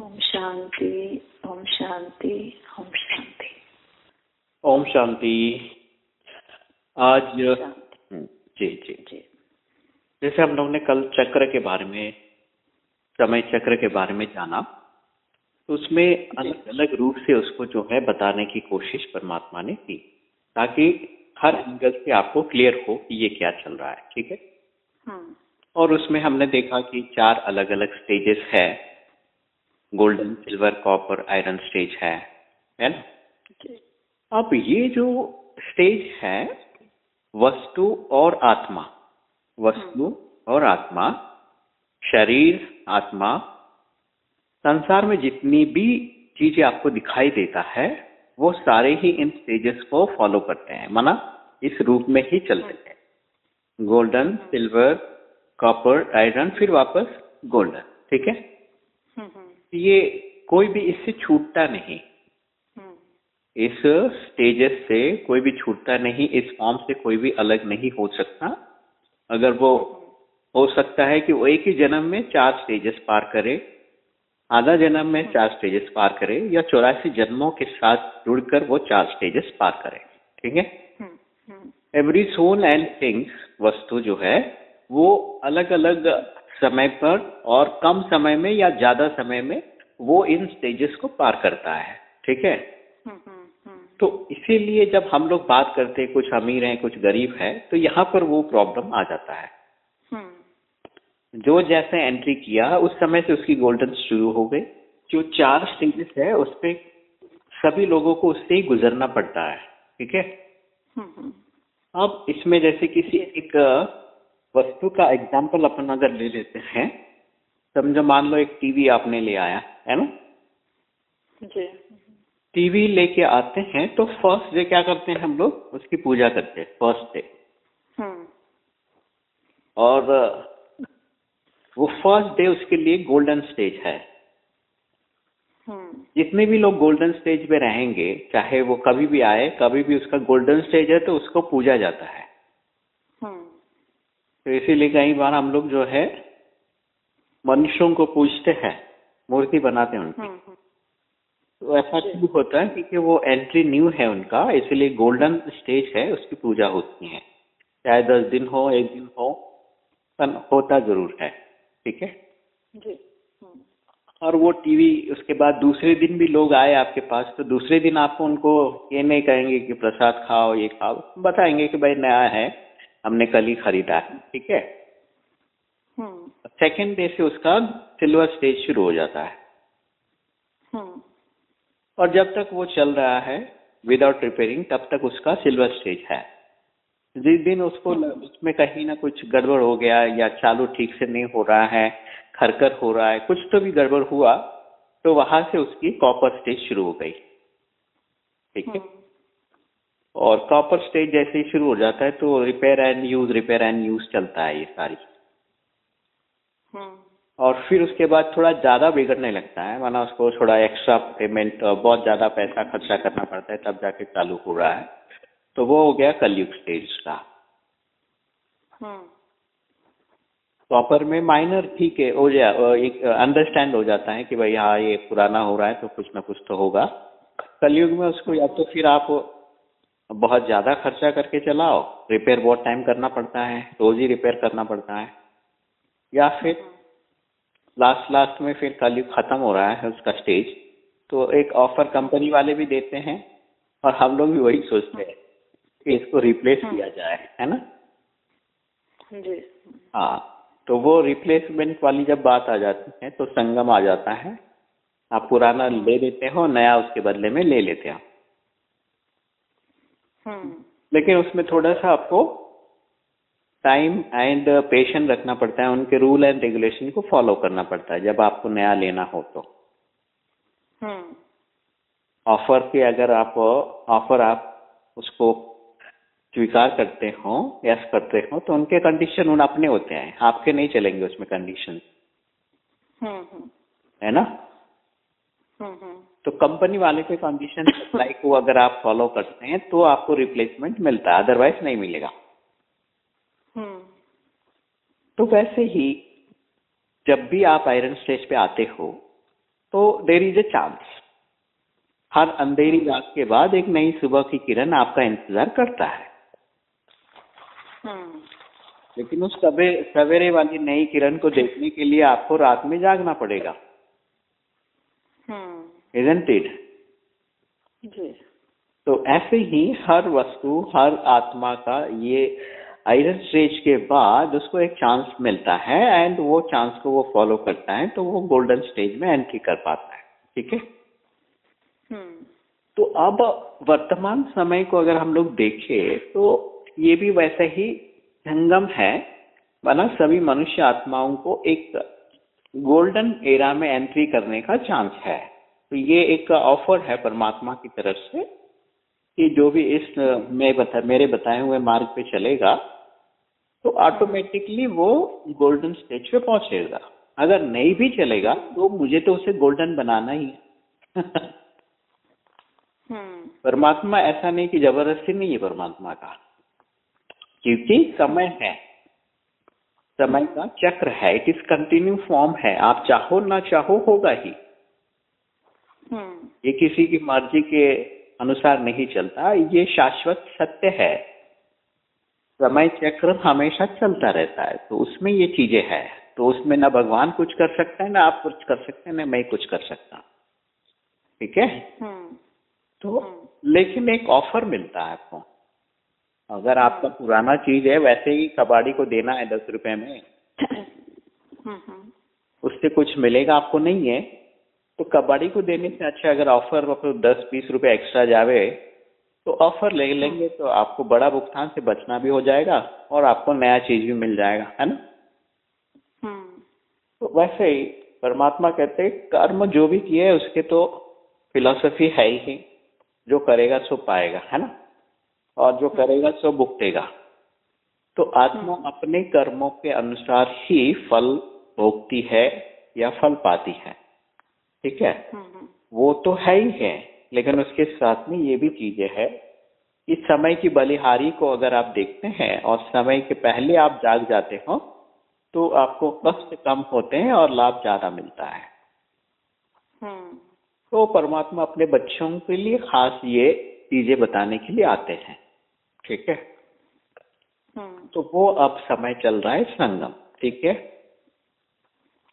ओम शांति ओम शांति ओम शांति। ओम शांति। आज जी जी जी। जैसे हम लोग ने कल चक्र के बारे में समय चक्र के बारे में जाना तो उसमें अलग अलग रूप से उसको जो है बताने की कोशिश परमात्मा ने की ताकि हर एंगल से आपको क्लियर हो कि ये क्या चल रहा है ठीक है? हम्म और उसमें हमने देखा कि चार अलग अलग स्टेजेस है। Golden silver copper iron stage है है ना? अब ये जो स्टेज है वस्तु और आत्मा वस्तु और आत्मा शरीर आत्मा संसार में जितनी भी चीज़ें आपको दिखाई देता है वो सारे ही इन स्टेजेस को फॉलो करते हैं माना इस रूप में ही चलते हैं। गोल्डन सिल्वर कॉपर आयरन फिर वापस गोल्डन ठीक है? हम्म हम्म ये कोई भी इससे छूटता नहीं। हम्म। इस स्टेजेस से कोई भी छूटता नहीं इस फॉर्म से कोई भी अलग नहीं हो सकता। अगर वो हो सकता है कि वो एक ही जन्म में चार स्टेजेस पार करे आधा जन्म में चार स्टेजेस पार करे या चौरासी जन्मों के साथ जुड़कर वो चार स्टेजेस पार करे। ठीक है? हम्म हम्म। एवरी सोल एंड थिंग्स वस्तु जो है वो अलग अलग समय पर और कम समय में या ज़्यादा समय में वो इन स्टेजेस को पार करता है ठीक है? हम्म हम्म हम्म। तो इसीलिए जब हम लोग बात करते हैं कुछ अमीर हैं कुछ गरीब है तो यहाँ पर वो प्रॉब्लम आ जाता है। हम्म। जो जैसे एंट्री किया उस समय से उसकी गोल्डन शुरू हो गई। जो चार स्टेजेस है उस पे सभी लोगों को उससे ही गुजरना पड़ता है ठीक है? अब इसमें जैसे किसी एक वस्तु का एग्ज़ाम्पल अपन अगर ले लेते हैं समझो मान लो एक टीवी आपने ले आया है ना? जी। टीवी लेके आते हैं तो फ़र्स्ट डे क्या करते हैं हम लोग? उसकी पूजा करते हैं फ़र्स्ट डे हम्म। और वो फ़र्स्ट डे उसके लिए गोल्डन स्टेज है। हम्म। जितने भी लोग गोल्डन स्टेज पे रहेंगे चाहे वो कभी भी आए कभी भी उसका गोल्डन स्टेज है तो उसको पूजा जाता है। तो इसीलिए कई बार हम लोग जो है मनुष्यों को पूछते हैं मूर्ति बनाते हैं उनकी। हम्म हम्म। तो ऐसा क्यों होता है? क्योंकि वो एंट्री न्यू है उनका इसीलिए गोल्डन स्टेज है उसकी पूजा होती है। चाहे दस दिन हो एक दिन हो पर होता ज़रूर है ठीक है? जी। हम्म। और वो टीवी उसके बाद दूसरे दिन भी लोग आए आपके पास तो दूसरे दिन आपको उनको ये नहीं कहेंगे कि प्रसाद खाओ ये खाओ बताएँगे कि भाई नया है। हमने कल ही खरीदा है ठीक है? हम्म। सेकेंड डे से उसका सिल्वर स्टेज शुरू हो जाता है। हम्म। और जब तक वो चल रहा है विदाउट रिपेयरिंग तब तक उसका सिल्वर स्टेज है। जिस दिन उसको उसमें कहीं ना कुछ गड़बड़ हो गया या चालू ठीक से नहीं हो रहा है खरकर हो रहा है कुछ तो भी गड़बड़ हुआ तो वहाँ से उसकी कॉपर स्टेज शुरू हो गई। ठीक है? हम्म। और कॉपर स्टेज जैसे ही शुरू हो जाता है तो repair and use repair and use चलता है ये सारी। हम्म। और फिर उसके बाद थोड़ा ज़्यादा बिगड़ने लगता है माना उसको थोड़ा एक्स्ट्रा पेमेंट बहुत ज़्यादा पैसा खर्चा करना पड़ता है तब जाके चालू हो रहा है। तो वो हो गया कलयुग स्टेज का। प्रॉपर में माइनर ठीक है हो जा एक अंडरस्टैंड हो जाता है कि भाई हाँ ये पुराना हो रहा है तो कुछ ना कुछ तो होगा। कलयुग में उसको या तो फिर आप बहुत ज़्यादा खर्चा करके चलाओ रिपेयर बहुत टाइम करना पड़ता है रोज ही रिपेयर करना पड़ता है। या फिर लास्ट लास्ट में फिर कलयुग खत्म हो रहा है उसका स्टेज तो एक ऑफ़र कंपनी वाले भी देते हैं और हम लोग भी वही सोचते हैं कि इसको रिप्लेस किया जाए है ना? जी। हाँ तो वो रिप्लेसमेंट वाली जब बात आ जाती है तो संगम आ जाता है। आप पुराना ले लेते हो नया उसके बदले में ले लेते हो। हम्म लेकिन उसमें थोड़ा सा आपको टाइम एंड पेशेंस रखना पड़ता है उनके रूल एंड रेगुलेशन को फॉलो करना पड़ता है जब आपको नया लेना हो तो। हम्म। ऑफ़र के अगर आप ऑफ़र आप उसको स्वीकार करते हो यस करते हो तो उनके कंडीशन उन अपने होते हैं आपके नहीं चलेंगे उसमें कंडीशन हम्म हम्म। है ना? हम्म हम्म। तो कंपनी वाले के कंडीशन सप्लाई को अगर आप फॉलो करते हैं तो आपको रिप्लेसमेंट मिलता है अदरवाइज़ नहीं मिलेगा। हम्म। तो वैसे ही जब भी आप आयरन स्टेज पे आते हो तो देर इज़ ए चांस हर अंधेरी रात के बाद एक नई सुबह की किरण आपका इंतज़ार करता है। हम्म। लेकिन उस सवेरे वाली नई किरण को देखने के लिए आपको रात में जागना पड़ेगा। इजंट इट जी। तो ऐसे ही हर वस्तु हर आत्मा का ये आयरन स्टेज के बाद उसको एक चांस मिलता है एंड वो चांस को वो फॉलो करता है तो वो गोल्डन स्टेज में एंट्री कर पाता है। ठीक है? हम्म। तो अब वर्तमान समय को अगर हम लोग देखें तो ये भी वैसे ही संगम है माना सभी मनुष्य आत्माओं को एक गोल्डन एरा में एंट्री करने का चांस है। तो ये एक ऑफ़र है परमात्मा की तरफ़ से कि जो भी इस मैं बता मेरे बताए हुए मार्ग पे चलेगा तो ऑटोमेटिकली वो गोल्डन स्टेज पे पहुंचेगा। अगर नहीं भी चलेगा तो मुझे तो उसे गोल्डन बनाना ही है। हम्म। परमात्मा ऐसा नहीं कि ज़बरदस्ती नहीं है परमात्मा का क्योंकि समय है। समय का चक्र है इट इज़ कंटिन्यू फॉर्म है। आप चाहो ना चाहो होगा ही। ये किसी की मर्ज़ी के अनुसार नहीं चलता। ये शाश्वत सत्य है। समय चक्र हमेशा चलता रहता है तो उसमें ये चीज़ें है। तो उसमें ना भगवान कुछ कर सकता है ना आप कुछ कर सकते हैं ना मैं कुछ कर सकता ठीक है? हम्म। तो हम्म। लेकिन एक ऑफ़र मिलता है आपको। अगर आपका पुराना चीज़ है वैसे ही कबाड़ी को देना है दस रुपए में। हम्म हम्म। उससे कुछ मिलेगा आपको नहीं है। तो कबाड़ी को देने से अच्छा अगर ऑफ़र मतलब दस बीस रुपए एक्स्ट्रा जावे तो ऑफ़र ले लेंगे तो आपको बड़ा भुगतान से बचना भी हो जाएगा और आपको नया चीज़ भी मिल जाएगा है ना? हम्म। तो वैसे ही परमात्मा कहते हैं कर्म जो भी किए उसके तो फिलोसफी है ही जो करेगा सो पाएगा है ना? और जो करेगा सो भुगतेगा। तो आत्मा अपने कर्मों के अनुसार ही फल भोगती है या फल पाती है। ठीक है? हम्म वो तो है ही है लेकिन उसके साथ में ये भी चीज़ें है कि समय की बलिहारी को अगर आप देखते हैं और समय के पहले आप जाग जाते हो तो आपको कष्ट कम होते हैं और लाभ ज़्यादा मिलता है। हम्म। तो परमात्मा अपने बच्चों के लिए खास ये चीज़ें बताने के लिए आते हैं ठीक है? हम्म। तो वो अब समय चल रहा है संगम ठीक है? हम्म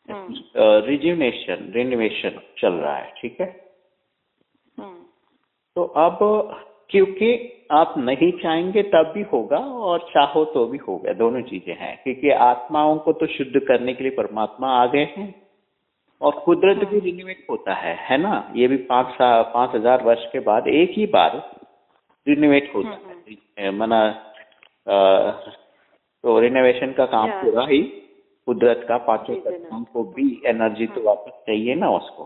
रिज्यूनेशन रिनोवेशन चल रहा है ठीक है? हम्म। तो अब क्योंकि आप नहीं चाहेंगे तब भी होगा और चाहो तो भी होगा दोनों चीज़ें हैं क्योंकि आत्माओं को तो शुद्ध करने के लिए परमात्मा आ गए हैं और कुदरत भी रिनोवेट होता है है ना? ये भी पाँच सा पाँच हज़ार वर्ष के बाद एक ही बार रिनोवेट होता है मना तो रिनोवेशन का काम. पूरा ही कुदरत का पाँचों तत्वों को भी एनर्जी तो वापस चाहिए ना उसको।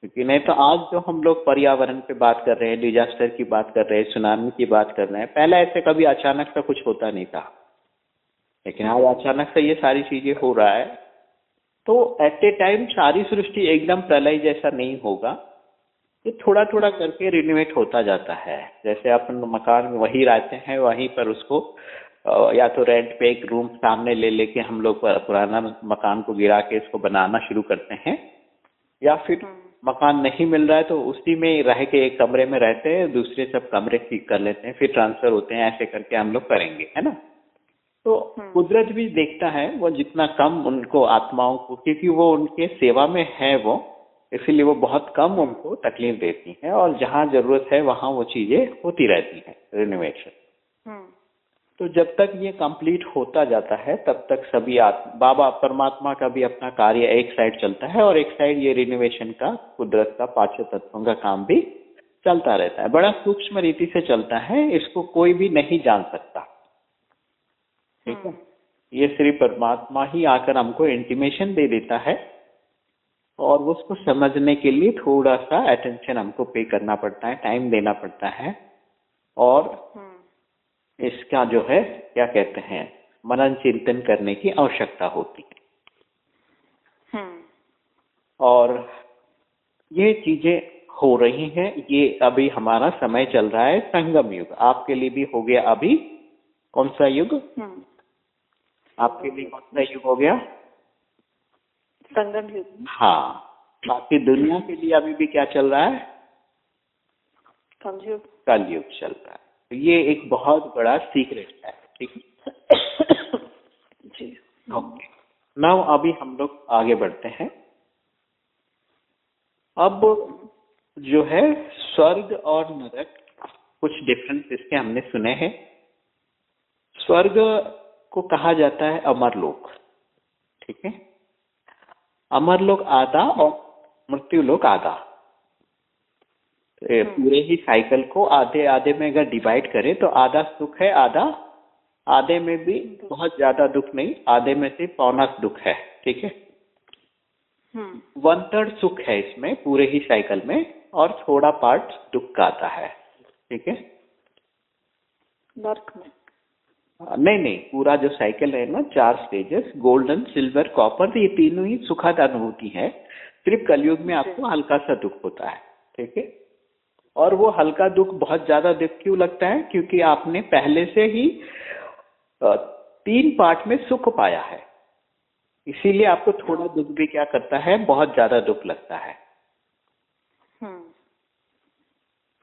क्योंकि नहीं तो आज जो हम लोग पर्यावरण पे बात कर रहे हैं डिजास्टर की बात कर रहे हैं सुनामी की बात कर रहे हैं पहले ऐसे कभी अचानक से कुछ होता नहीं था। लेकिन आज अचानक से ये सारी चीज़ें हो रहा है। तो एट ए टाइम सारी सृष्टि एकदम प्रलय जैसा नहीं होगा। ये थोड़ा थोड़ा करके रिनोवेट होता जाता है। जैसे अपन मकान में वही रहते हैं वहीं पर उसको या तो रेंट पे एक रूम सामने ले लेके हम लोग पुराना मकान को गिरा के इसको बनाना शुरू करते हैं या फिर हम्म। मकान नहीं मिल रहा है तो उसी में रह के एक कमरे में रहते हैं दूसरे सब कमरे ठीक कर लेते हैं फिर ट्रांसफ़र होते हैं ऐसे करके हम लोग करेंगे है ना? तो हम्म। कुदरत भी देखता है वो जितना कम उनको आत्माओं को क्योंकि वो उनके सेवा में है वो इसीलिए वो बहुत कम उनको तकलीफ़ देती है और जहाँ ज़रूरत है वहाँ वो चीज़ें होती रहती है रिनोवेशन तो जब तक ये कंप्लीट होता जाता है तब तक सभी आत्मा बाबा परमात्मा का भी अपना कार्य एक साइड चलता है और एक साइड ये रिनोवेशन का कुदरत का पाँचों तत्वों का काम भी चलता रहता है। बड़ा सूक्ष्म रीति से चलता है इसको कोई भी नहीं जान सकता। ठीक है? ये सिर्फ़ परमात्मा ही आकर हमको इंटीमेशन दे देता है और उसको समझने के लिए थोड़ा सा अटेंशन हमको पे करना पड़ता है टाइम देना पड़ता है और हम्म। इसका जो है क्या कहते हैं मनन चिंतन करने की आवश्यकता होती है। हम्म। और ये चीज़ें हो रही हैं ये अभी हमारा समय चल रहा है संगम युग। आपके लिए भी हो गया अभी। कौन सा युग? हम्म। आपके लिए कौन सा युग हो गया? संगम युग। हाँ। बाकी दुनिया के लिए अभी भी क्या चल रहा है? कलयुग। कलयुग चल रहा है। ये एक बहुत बड़ा सीक्रेट है ठीक? है जी। ओके नाउ अभी हम लोग आगे बढ़ते हैं। अब जो है स्वर्ग और नरक कुछ डिफरेंस इसके हमने सुने हैं। स्वर्ग को कहा जाता है अमर लोक ठीक है? अमर लोक आधा और मृत्यु लोक आधा। पूरे ही साइकिल को आधे आधे में अगर डिवाइड करें तो आधा सुख है आधा आधे में भी बहुत ज़्यादा दुख नहीं आधे में से पौना दुख है ठीक है? हम्म। वन थर्ड सुख है इसमें पूरे ही साइकिल में और थोड़ा पार्ट दुख का आता है ठीक है? नर्क में। नहीं नहीं पूरा जो साइकिल है ना चार स्टेजेस गोल्डन सिल्वर कॉपर ये तीनों ही सुखद अनुभूति है। सिर्फ़ कलयुग में आपको हल्का सा दुख होता है ठीक है? और वो हल्का दुख बहुत ज़्यादा दुख क्यों लगता है? क्योंकि आपने पहले से ही तीन पार्ट में सुख पाया है। इसीलिए आपको थोड़ा दुख भी क्या करता है? बहुत ज़्यादा दुख लगता है। हम्म।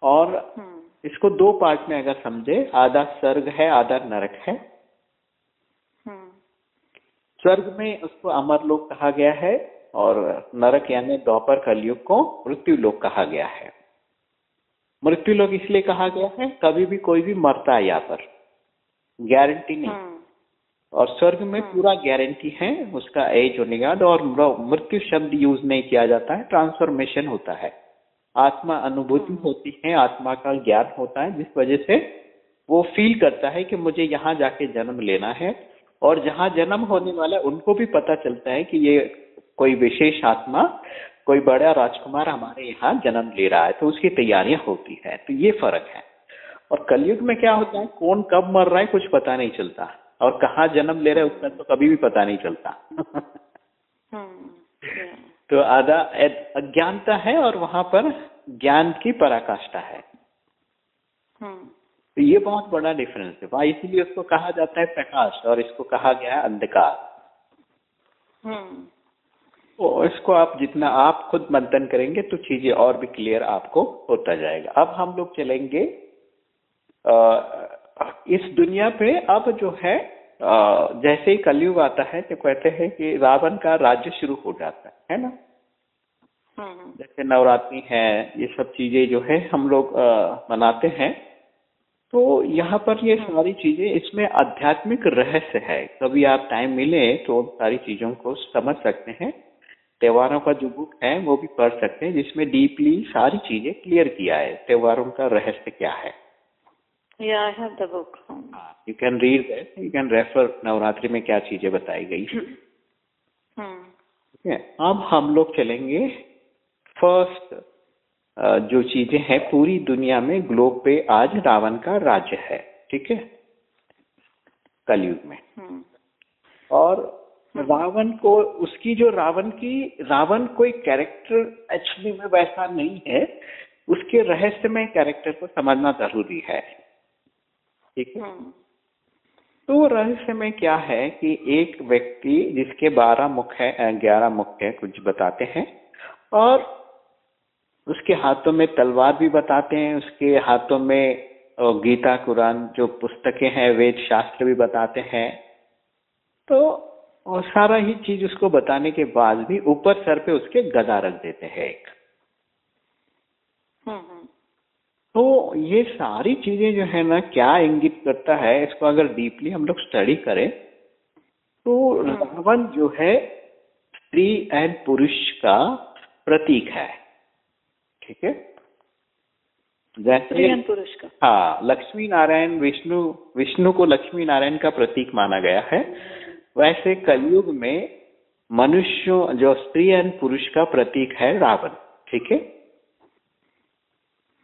और हम्म। इसको दो पार्ट में अगर समझे आधा स्वर्ग है आधा नरक है। हम्म। स्वर्ग में उसको अमर लोक कहा गया है और नरक यानी द्वापर कलयुग को मृत्यु लोक कहा गया है। मृत्यु लोग इसलिए कहा गया है कभी भी कोई भी मरता है यहाँ पर। गारंटी नहीं। हम्म और स्वर्ग में पूरा गारंटी है उसका एज होने के बाद और मृत्यु शब्द यूज़ नहीं किया जाता है ट्रांसफॉर्मेशन होता है। आत्मा अनुभूति होती है आत्मा का ज्ञान होता है जिस वजह से वो फील करता है कि मुझे यहाँ जाके जन्म लेना है और जहाँ जन्म होने वाला है उनको भी पता चलता है कि ये कोई विशेष आत्मा कोई बड़ा राजकुमार हमारे यहाँ जन्म ले रहा है तो उसकी तैयारियाँ होती है तो ये फ़र्क है। और कलयुग में क्या होता है कौन कब मर रहा है कुछ पता नहीं चलता। और कहाँ जन्म ले रहा है उसका तो कभी भी पता नहीं चलता। हम्म तो आधा अज्ञानता है और वहाँ पर ज्ञान की पराकाष्ठा है। हम्म। तो ये बहुत बड़ा डिफरेंस है। वहाँ इसीलिए उसको कहा जाता है प्रकाश और इसको कहा गया है अंधकार। हम्म। इसको आप जितना आप खुद मंथन करेंगे तो चीज़ें और भी क्लियर आपको होता जाएगा। अब हम लोग चलेंगे इस दुनिया पे अब जो है जैसे ही कलयुग आता है तो कहते हैं कि रावण का राज्य शुरू हो जाता है है ना? हम्म। जैसे नवरात्रि है ये सब चीज़ें जो है हम लोग मनाते हैं। तो यहाँ पर ये सारी चीज़ें इसमें आध्यात्मिक रहस्य है। कभी आप टाइम मिले तो सारी चीज़ों को समझ सकते हैं। त्योहारों का जो बुक है वो भी पढ़ सकते हैं जिसमें डीपली सारी चीज़ें क्लियर किया है त्योहारों का रहस्य क्या है। Yeah I have the book. um, you can read that you can refer Navratri में क्या चीज़ें बताई गई। ठीक है अब हम लोग चलेंगे फ़र्स्ट जो चीज़ें हैं पूरी दुनिया में ग्लोब पे आज रावण का राज्य है ठीक है? कलयुग में। हम्म और रावण को उसकी जो रावण की रावण कोई कैरेक्टर एक्चुअली में वैसा नहीं है। उसके रहस्यमय कैरेक्टर को समझना ज़रूरी है। ठीक है? हम्म। तो रहस्य में क्या है कि एक व्यक्ति जिसके बारह मुख है ग्यारह मुख है कुछ बताते हैं। और उसके हाथों में तलवार भी बताते हैं। उसके हाथों में गीता कुरान जो पुस्तकें हैं वेद शास्त्र भी बताते हैं। तो और सारा ही चीज़ उसको बताने के बाद भी ऊपर सर पे उसके गदा रख देते हैं एक। हम्म हम्म। तो ये सारी चीज़ें जो है ना क्या इंगित करता है इसको अगर डीपली हम लोग स्टडी करें तो रावण जो है स्त्री एंड पुरुष का प्रतीक है। ठीक है? जैसे पुरुष का। हाँ लक्ष्मी नारायण विष्णु विष्णु को लक्ष्मी नारायण का प्रतीक माना गया है। वैसे कलयुग में मनुष्यों जो स्त्री एंड पुरुष का प्रतीक है रावण ठीक है?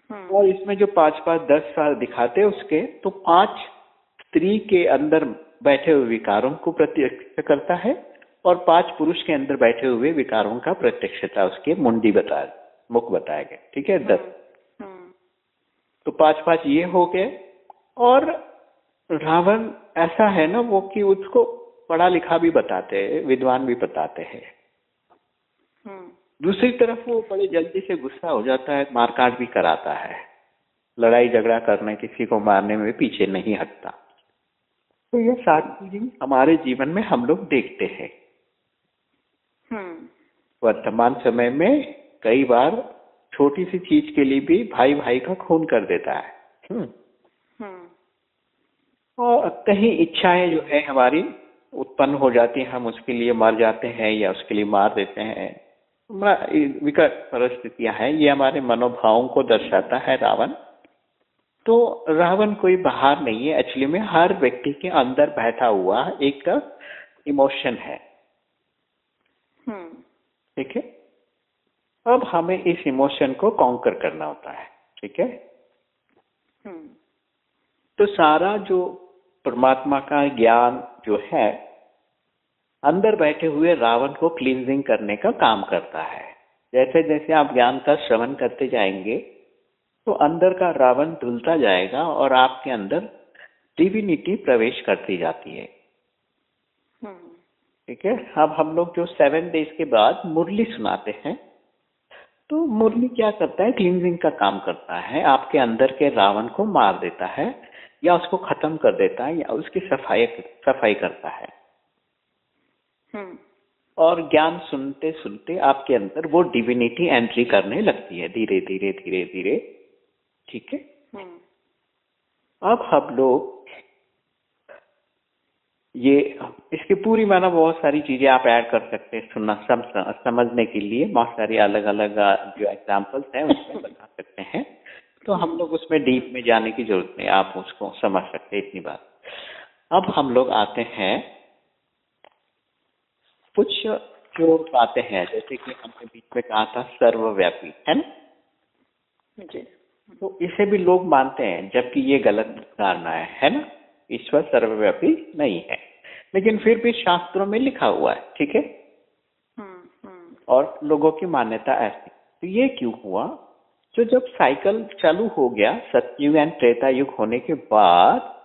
हम्म। और इसमें जो पाँच पाँच दस साल दिखाते हैं उसके तो पाँच स्त्री के अंदर बैठे हुए विकारों को प्रत्यक्ष करता है और पाँच पुरुष के अंदर बैठे हुए विकारों का प्रत्यक्षता उसके मुंडी बता मुख बताया गया ठीक है? दस। हम्म तो पाँच पाँच ये हो गए और रावण ऐसा है ना वो कि उसको पढ़ा लिखा भी बताते हैं विद्वान भी बताते हैं। हम्म। दूसरी तरफ़ वो बड़े जल्दी से गुस्सा हो जाता है मारकाट भी कराता है। लड़ाई झगड़ा करने किसी को मारने में पीछे नहीं हटता। तो ये सारी चीज़ें हमारे जीवन में हम लोग देखते हैं। हम्म। वर्तमान समय में कई बार छोटी सी चीज़ के लिए भी भाई भाई का खून कर देता है। हम्म। और कहीं इच्छाएँ जो है हमारी उत्पन्न हो जाती है हम उसके लिए मर जाते हैं या उसके लिए मार देते हैं। बड़ा विकट परिस्थितियाँ हैं ये हमारे मनोभावों को दर्शाता है रावण। तो रावण कोई बाहर नहीं है एक्चुअली में हर व्यक्ति के अंदर बैठा हुआ एक इमोशन है। हम्म। ठीक है? अब हमें इस इमोशन को कॉन्कर करना होता है ठीक है? हम्म। तो सारा जो परमात्मा का ज्ञान जो है अंदर बैठे हुए रावण को क्लींजिंग करने का काम करता है। जैसे जैसे आप ज्ञान का श्रवण करते जाएँगे तो अंदर का रावण धुलता जाएगा और आपके अंदर डिविनिटी प्रवेश करती जाती है। हम्म। ठीक है? अब हम लोग जो सेवन डेज़ के बाद मुरली सुनाते हैं तो मुरली क्या करता है? क्लींजिंग का काम करता है। आपके अंदर के रावण को मार देता है। या उसको खत्म कर देता है या उसकी सफ़ाई सफ़ाई करता है। हम्म। और ज्ञान सुनते सुनते आपके अंदर वो डिविनिटी एंट्री करने लगती है धीरे धीरे धीरे धीरे। ठीक है? हम्म। अब हम लोग ये इसकी पूरी माना बहुत सारी चीज़ें आप ऐड कर सकते हैं सुनना सम, समझने के लिए। बहुत सारी अलग अलग जो एग्जांपल्स हैं उसमें बता सकते हैं। तो हम लोग उसमें डीप में जाने की ज़रूरत नहीं आप उसको समझ सकते इतनी बात। अब हम लोग आते हैं कुछ जो बातें हैं जैसे कि हमने बीच में कहा था सर्वव्यापी है ना? जी। तो इसे भी लोग मानते हैं जबकि ये गलत धारणा है है ना? ईश्वर सर्वव्यापी नहीं है। लेकिन फिर भी शास्त्रों में लिखा हुआ है ठीक है? हम्म हम्म। और लोगों की मान्यता ऐसी। तो ये क्यों हुआ? तो जब साइकिल चालू हो गया, सतयुग एंड त्रेता युग होने के बाद,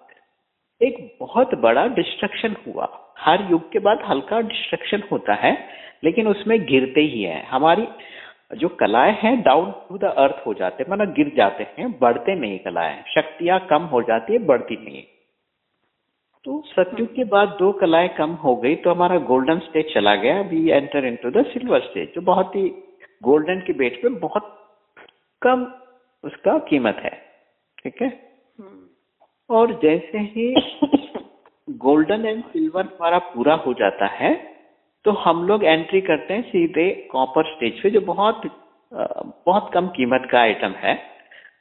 एक बहुत बड़ा डिस्ट्रक्शन हुआ। हर युग के बाद हल्का डिस्ट्रक्शन होता है, लेकिन उसमें गिरते ही है। हमारी जो कलाएँ हैं डाउन टू द अर्थ हो जाते हैं मतलब गिर जाते हैं, बढ़ते नहीं कलाएँ। शक्तियाँ कम हो जाती है, बढ़ती नहीं तो सतयुग के बाद दो कलाएँ कम हो गई तो हमारा गोल्डन स्टेज चला गया we enter into the silver stage जो बहुत ही गोल्डन के बेट पे बहुत कम उसका कीमत है, ठीक है? हम्म। और जैसे ही गोल्डन एंड सिल्वर हमारा पूरा हो जाता है तो हम लोग एंट्री करते हैं सीधे कॉपर स्टेज पे, जो बहुत बहुत कम कीमत का आइटम है।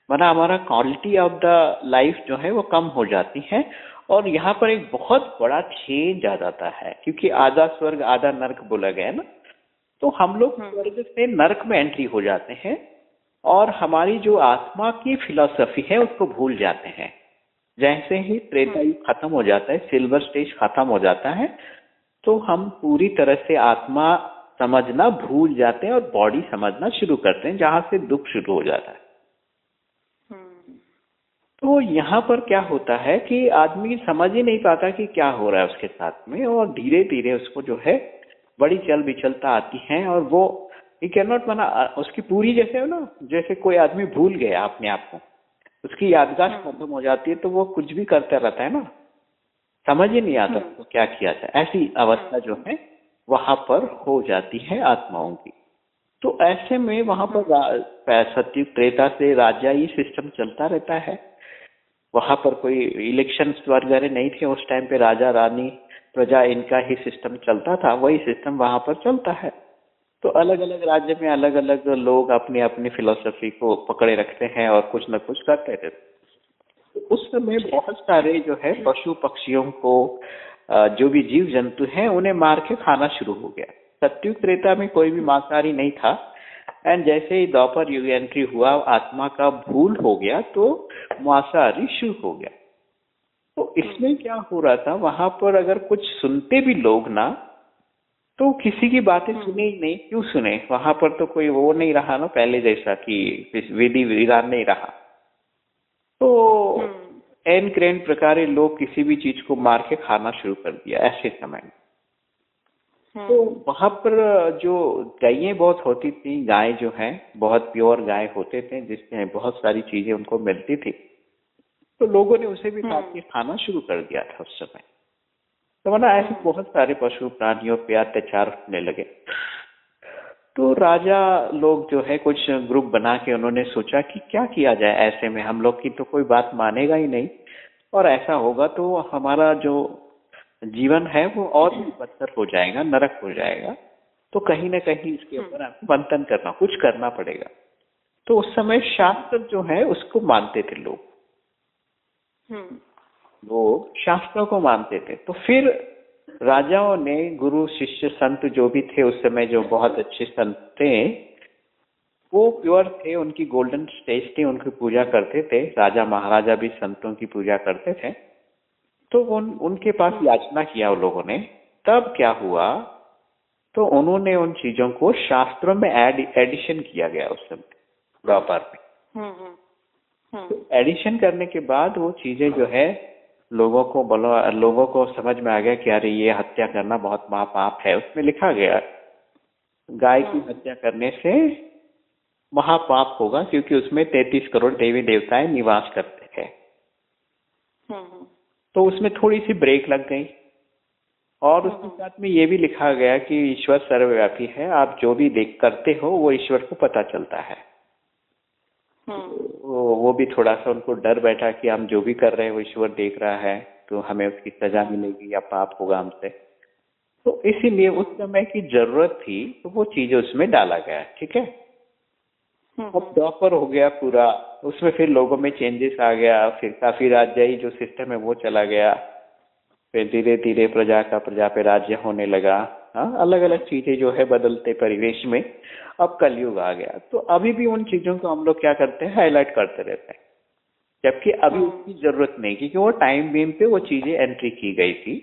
वरना हमारा क्वालिटी ऑफ़ द लाइफ जो है वो कम हो जाती है, और यहाँ पर एक बहुत बड़ा चेंज आ जाता है, क्योंकि आधा स्वर्ग, आधा नर्क बोला गया ना? तो हम लोग हम्म। स्वर्ग से नर्क में एंट्री हो जाते हैं और हमारी जो आत्मा की फिलॉसफी है उसको भूल जाते हैं। जैसे ही त्रेता युग खत्म हो जाता है सिल्वर स्टेज खत्म हो जाता है तो हम पूरी तरह से आत्मा समझना भूल जाते हैं और बॉडी समझना शुरू करते हैं जहाँ से दुख शुरू हो जाता है। हम्म। तो यहाँ पर क्या होता है कि आदमी समझ ही नहीं पाता कि क्या हो रहा है उसके साथ में और धीरे धीरे उसको जो है बड़ी चल विचलता आती है और वो ही कैन नॉट माना उसकी पूरी जैसे हो ना जैसे कोई आदमी भूल गया अपने आप को उसकी याददाश्त हम्म। खत्म हो जाती है तो वो कुछ भी करता रहता है ना। समझ ही नहीं आता। उसको क्या किया जाए। ऐसी अवस्था जो है वहाँ पर हो जाती है आत्माओं की। तो ऐसे में वहाँ पर रा- सत्युग त्रेता से राजा ही सिस्टम चलता रहता है। वहाँ पर कोई इलेक्शन वगैरह नहीं थे उस टाइम पे राजा रानी प्रजा इनका ही सिस्टम चलता था। वही सिस्टम वहाँ पर चलता है। तो अलग अलग राज्य में अलग अलग लोग अपनी अपनी फिलोसफी को पकड़े रखते हैं और कुछ न कुछ करते रहते। तो उस समय बहुत सारे जो है पशु पक्षियों को जो भी जीव जंतु हैं उन्हें मार के खाना शुरू हो गया। सत्युग त्रेता में कोई भी मांसाहारी नहीं था। एंड जैसे ही द्वापर युग एंट्री हुआ आत्मा का भूल हो गया तो मांसाहारी शुरू हो गया। तो इसमें क्या हो रहा था वहाँ पर अगर कुछ सुनते भी लोग ना तो किसी की बातें सुने ही नहीं क्यों सुने? वहाँ पर तो कोई वो नहीं रहा ना पहले जैसा कि विधि विधान नहीं रहा। तो हम्म। एन क्रेन प्रकार लोग किसी भी चीज़ को मार के खाना शुरू कर दिया ऐसे समय में। हम्म, तो वहाँ पर जो गायें बहुत होती थी गाय जो है बहुत प्योर गाय होते थे जिसमें बहुत सारी चीज़ें उनको मिलती थी तो लोगों ने उसे भी हम्म। काट के खाना शुरू कर दिया था उस समय। तो माना ऐसे हम्म। बहुत सारे पशु प्राणियों पे अत्याचार होने लगे। तो राजा लोग जो है कुछ ग्रुप बना के उन्होंने सोचा कि क्या किया जाए ऐसे में। हम लोग की तो कोई बात मानेगा ही नहीं। और ऐसा होगा तो हमारा जो जीवन है वो और भी बदतर हो जाएगा नरक हो जाएगा। तो कहीं ना कहीं इसके ऊपर आपको मंथन करना कुछ करना पड़ेगा। तो उस समय शास्त्र जो है उसको मानते थे लोग। हम्म, लोग शास्त्रों को मानते थे। तो फिर राजाओं ने गुरु शिष्य संत जो भी थे उस समय जो बहुत अच्छे संत थे वो प्योर थे उनकी गोल्डन स्टेज थी उनकी पूजा करते थे। राजा महाराजा भी संतों की पूजा करते थे। तो उन उनके पास याचना किया उन लोगों ने। तब क्या हुआ? तो उन्होंने उन चीज़ों को शास्त्रों में एड एडिशन किया गया उस समय द्वापर में। हम्म, हम्म, हम्म, तो एडिशन करने के बाद वो चीज़ें जो है लोगों को बोलो लोगों को समझ में आ गया कि अरे ये हत्या करना बहुत महापाप है। उसमें लिखा गया गाय की हत्या करने से महापाप होगा क्योंकि उसमें तैतीस करोड़ देवी देवताएँ निवास करते हैं। हम्म, तो उसमें थोड़ी सी ब्रेक लग गई। और उसके साथ में ये भी लिखा गया कि ईश्वर सर्वव्यापी है आप जो भी देख करते हो वो ईश्वर को पता चलता है। वो वो भी थोड़ा सा उनको डर बैठा कि हम जो भी कर रहे हैं वो ईश्वर देख रहा है तो हमें उसकी सजा मिलेगी या पाप होगा हमसे। तो इसीलिए उस समय की ज़रूरत थी तो वो चीज़ उसमें डाला गया ठीक है? हम्म, अब प्रॉपर हो गया पूरा उसमें फिर लोगों में चेंजेस आ गया फिर काफ़ी राज्यी जो सिस्टम है वो चला गया फिर धीरे धीरे प्रजा का प्रजा पे राज्य होने लगा। हाँ अलग अलग चीज़ें जो है बदलते परिवेश में अब कलयुग आ गया तो अभी भी उन चीज़ों को हम लोग क्या करते हैं हाईलाइट करते रहते हैं जबकि अभी हम्म। उसकी ज़रूरत नहीं क्योंकि वो टाइम बीम पे वो चीज़ें एंट्री की गई थी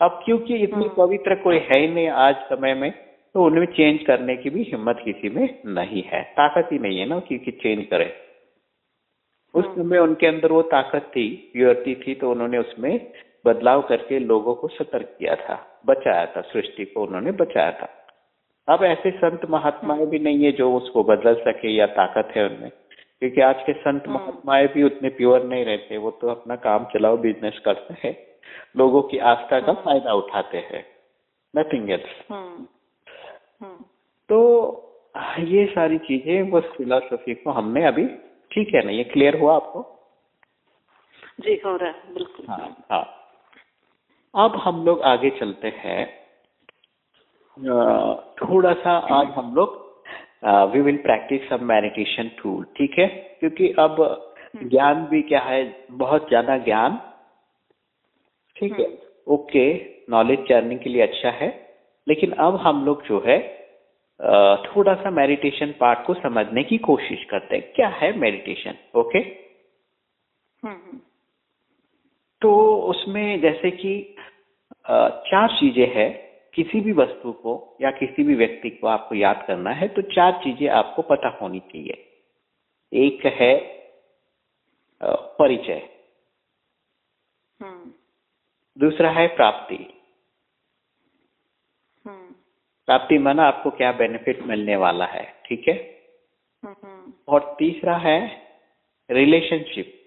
अब क्योंकि इतनी हम्म। पवित्र कोई है ही नहीं आज समय में तो उनमें चेंज करने की भी हिम्मत किसी में नहीं है ताकत ही नहीं है ना कि, कि चेंज करे उस हम्म। समय उनके अंदर वो ताकत थी प्योरिटी थी तो उन्होंने उसमें बदलाव करके लोगों को सतर्क किया था बचाया था सृष्टि को उन्होंने बचाया था। अब ऐसे संत महात्माएँ भी नहीं है जो उसको बदल सके या ताकत है उनमें क्योंकि आज के संत हम्म। महात्माएँ भी उतने प्योर नहीं रहते वो तो अपना काम चलाओ बिज़नेस करते हैं लोगों की आस्था का हम्म। फ़ायदा उठाते हैं नथिंग एल्स हम्म, तो ये सारी चीज़ें वो फिलोसफी को हमने अभी ठीक है ना ये क्लियर हुआ आपको? जी हो रहा है बिल्कुल। हाँ हाँ। अब हम लोग आगे चलते हैं। थोड़ा सा आज हम लोग we will practice some meditation tool ठीक है? क्योंकि अब ज्ञान भी क्या है बहुत ज़्यादा ज्ञान। ठीक है? ओके नॉलेज जर्नी के लिए अच्छा है। लेकिन अब हम लोग जो है थोड़ा सा मेडिटेशन पार्ट को समझने की कोशिश करते हैं। क्या है मेडिटेशन ओके हम्म, हम्म, तो उसमें जैसे कि चार चीज़ें हैं। किसी भी वस्तु को या किसी भी व्यक्ति को आपको याद करना है तो चार चीज़ें आपको पता होनी चाहिए। एक है परिचय। हम्म, दूसरा है प्राप्ति। हम्म, प्राप्ति माना आपको क्या बेनिफिट मिलने वाला है ठीक है? हम्म, और तीसरा है रिलेशनशिप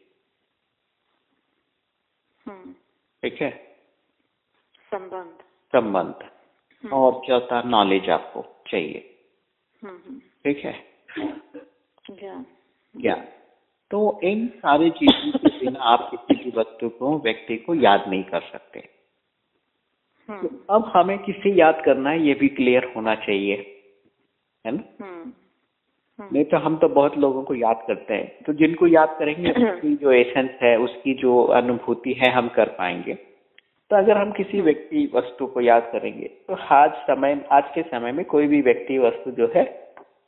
ठीक है? संबंध। संबंध। हम्म, और चौथा नॉलेज आपको चाहिए। हम्म, हम्म, ठीक है? ज्ञान। ज्ञान। तो इन सारी चीज़ों के बिना आप किसी भी वस्तु को व्यक्ति को याद नहीं कर सकते। तो अब हमें किसे याद करना है ये भी क्लियर होना चाहिए। है ना? नहीं तो हम तो बहुत लोगों को याद करते हैं। तो जिनको याद करेंगे उसकी जो एसेंस है उसकी जो अनुभूति है हम कर पाएँगे। तो अगर हम किसी व्यक्ति वस्तु को याद करेंगे तो आज समय आज के समय में कोई भी व्यक्ति वस्तु जो है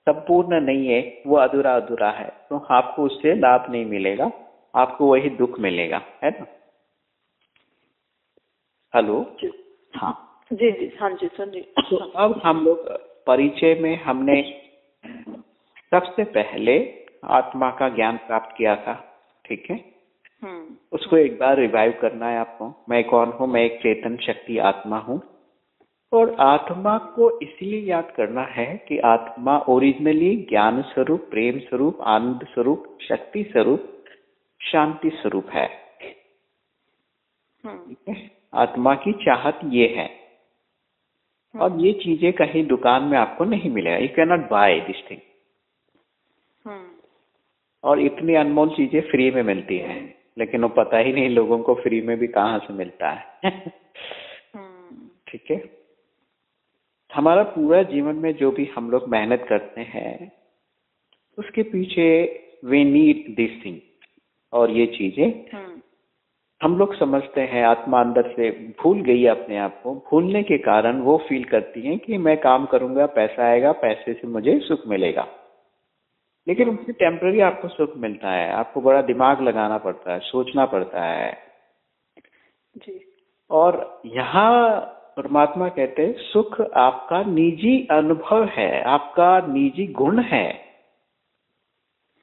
संपूर्ण नहीं है वो अधूरा अधूरा है। तो आपको उससे लाभ नहीं मिलेगा आपको वही दुख मिलेगा है ना? हेलो? हाँ। जी जी हाँ जी सुन जी तो अब हम लोग परिचय में हमने सबसे पहले आत्मा का ज्ञान प्राप्त किया था ठीक है? हम्म, उसको एक बार रिवाइव करना है आपको। मैं कौन हूँ? मैं एक चेतन शक्ति आत्मा हूँ। और आत्मा को इसलिए याद करना है कि आत्मा ओरिजिनली ज्ञान स्वरूप प्रेम स्वरूप आनंद स्वरूप शक्ति स्वरूप शांति स्वरूप है। हम्म। है? आत्मा की चाहत ये है। और ये चीज़ें कहीं दुकान में आपको नहीं मिलेगा। You cannot buy this thing hmm और इतनी अनमोल चीज़ें फ्री में मिलती है। लेकिन वो पता ही नहीं लोगों को फ्री में भी कहाँ से मिलता है। हम्म। ठीक है? हमारा पूरा जीवन में जो भी हम लोग मेहनत करते हैं उसके पीछे वी नीड दिस थिंग और ये चीज़ें हम्म। हम लोग समझते हैं आत्मा अंदर से भूल गई है अपने आप को। भूलने के कारण वो फील करती है कि मैं काम करूँगा पैसा आएगा पैसे से मुझे सुख मिलेगा। लेकिन उससे टेम्पररी आपको सुख मिलता है आपको बड़ा दिमाग लगाना पड़ता है सोचना पड़ता है। जी। और यहाँ परमात्मा कहते हैं सुख आपका निजी अनुभव है आपका निजी गुण है।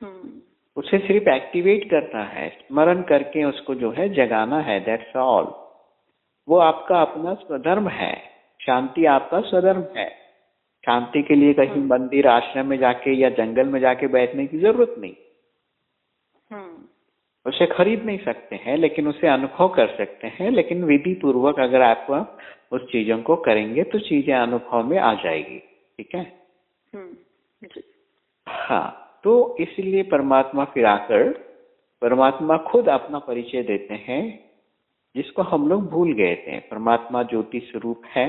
हम्म। उसे सिर्फ़ एक्टिवेट करना है स्मरण करके उसको जो है जगाना है दैट्स ऑल वो आपका अपना स्वधर्म है शांति आपका स्वधर्म है। शांति के लिए कहीं मंदिर आश्रम में जाके या जंगल में जाके बैठने की ज़रूरत नहीं। हम्म उसे खरीद नहीं सकते हैं लेकिन उसे अनुभव कर सकते हैं लेकिन विधि पूर्वक अगर आप उस चीज़ों को करेंगे तो चीज़ें अनुभव में आ जाएगी। ठीक है? हम्म हाँ तो इसलिए परमात्मा फिर आकर परमात्मा खुद अपना परिचय देते हैं जिसको हम लोग भूल गए थे। परमात्मा ज्योति स्वरूप है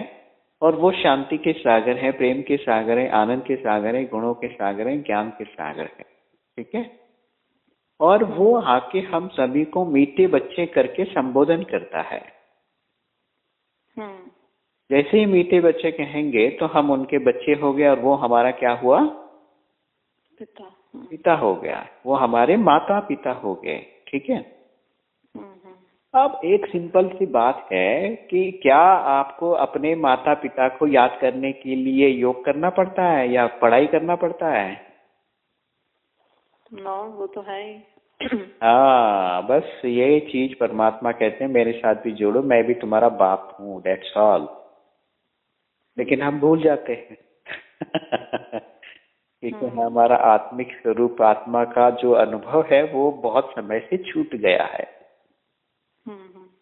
और वो शांति के सागर है प्रेम के सागर है आनंद के सागर है गुणों के सागर है ज्ञान के सागर है। ठीक है? और वो आके हम सभी को मीठे बच्चे करके संबोधन करता है। हम्म। जैसे ही मीठे बच्चे कहेंगे तो हम उनके बच्चे हो गए और वो हमारा क्या हुआ? पिता। पिता हो गया। वो हमारे माता पिता हो गए। ठीक है? अब एक सिंपल सी बात है कि क्या आपको अपने माता पिता को याद करने के लिए योग करना पड़ता है या पढ़ाई करना पड़ता है? नो वो तो है ही। बस ये चीज़ परमात्मा कहते हैं मेरे साथ भी जोड़ो मैं भी तुम्हारा बाप हूँ डेट्स ऑल लेकिन हम भूल जाते हैं। क्योंकि हमारा आत्मिक स्वरूप आत्मा का जो अनुभव है वो बहुत समय से छूट गया है। हम्म हम्म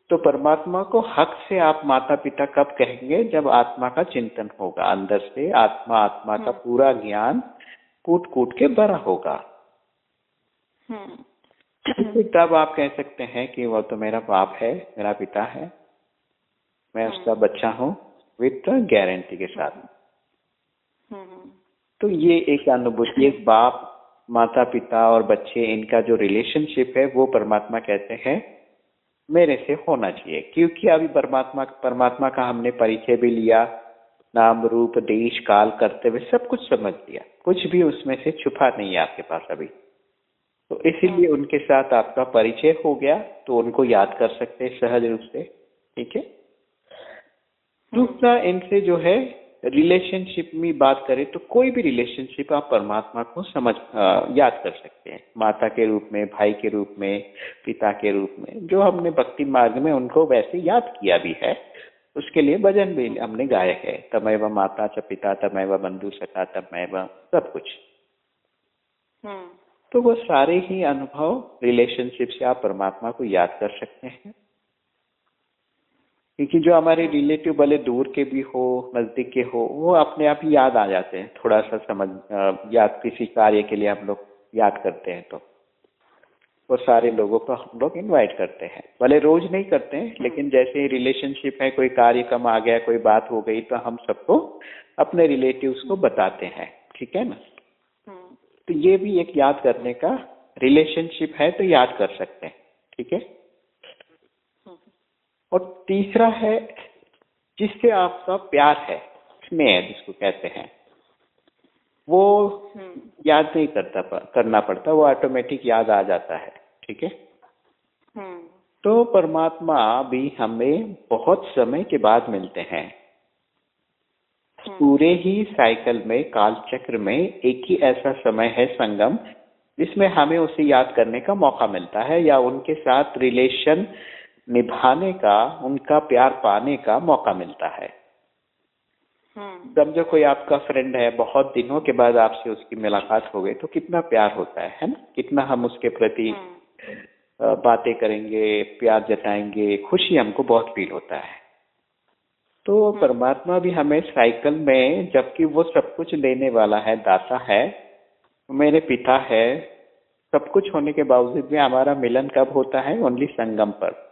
तो परमात्मा को हक से आप माता पिता कब कहेंगे? जब आत्मा का चिंतन होगा अंदर से आत्मा आत्मा का पूरा ज्ञान कूट कूट के भरा होगा। हम्म। तब आप कह सकते हैं कि वो तो मेरा बाप है मेरा पिता है मैं उसका बच्चा हूँ विथ गारंटी के साथ। हम्म। तो ये एक अनुभूति एक बाप माता पिता और बच्चे इनका जो रिलेशनशिप है वो परमात्मा कहते हैं। मेरे से होना चाहिए। क्योंकि अभी परमात्मा परमात्मा का हमने परिचय भी लिया नाम रूप देश काल करते हुए सब कुछ समझ लिया। कुछ भी उसमें से छुपा नहीं है आपके पास अभी। तो इसीलिए उनके साथ आपका परिचय हो गया तो उनको याद कर सकते हैं सहज रूप से। ठीक है। दूसरा इनसे जो है रिलेशनशिप में बात करें तो कोई भी रिलेशनशिप आप परमात्मा को समझ अ, याद कर सकते हैं। माता के रूप में भाई के रूप में पिता के रूप में जो हमने भक्ति मार्ग में उनको वैसे याद किया भी है उसके लिए भजन भी हमने गाए है। तमय व माता च पिता तमय व बंधु सखा व सब कुछ। हम्म। तो वो सारे ही अनुभव रिलेशनशिप से आप परमात्मा को याद कर सकते हैं। क्योंकि जो हमारे रिलेटिव भले दूर के भी हो नज़दीक के हो वो अपने आप ही याद आ जाते हैं। थोड़ा सा समझ याद किसी कार्य के लिए हम लोग याद करते हैं तो। वो सारे लोगों को हम लोग इनवाइट करते हैं। भले रोज नहीं करते हैं लेकिन जैसे ही रिलेशनशिप है कोई कार्य कम आ गया कोई बात हो गई तो हम सबको अपने रिलेटिव्स को बताते हैं। ठीक है ना? हम्म। तो ये भी एक याद करने का रिलेशनशिप है तो याद कर सकते हैं। ठीक है? और तीसरा है जिससे आपका प्यार है स्नेह जिसको कहते हैं। वो हम्म। याद नहीं करता करना पड़ता वो ऑटोमेटिक याद आ जाता है ठीक है? हम्म। तो परमात्मा भी हमें बहुत समय के बाद मिलते हैं। पूरे ही साइकिल में काल चक्र में एक ही ऐसा समय है संगम जिसमें हमें उसे याद करने का मौका मिलता है या उनके साथ रिलेशन निभाने का उनका प्यार पाने का मौका मिलता है। हम्म। समझो कोई आपका फ्रेंड है बहुत दिनों के बाद आपसे उसकी मुलाकात हो गई तो कितना प्यार होता है है ना? कितना हम उसके प्रति हम्म, बातें करेंगे प्यार जताएँगे खुशी हमको बहुत फील होता है। तो परमात्मा भी हमें साइकिल में जबकि वो सब कुछ देने वाला है दाता है मेरे पिता है सब कुछ होने के बावजूद भी हमारा मिलन कब होता है? ओनली संगम पर।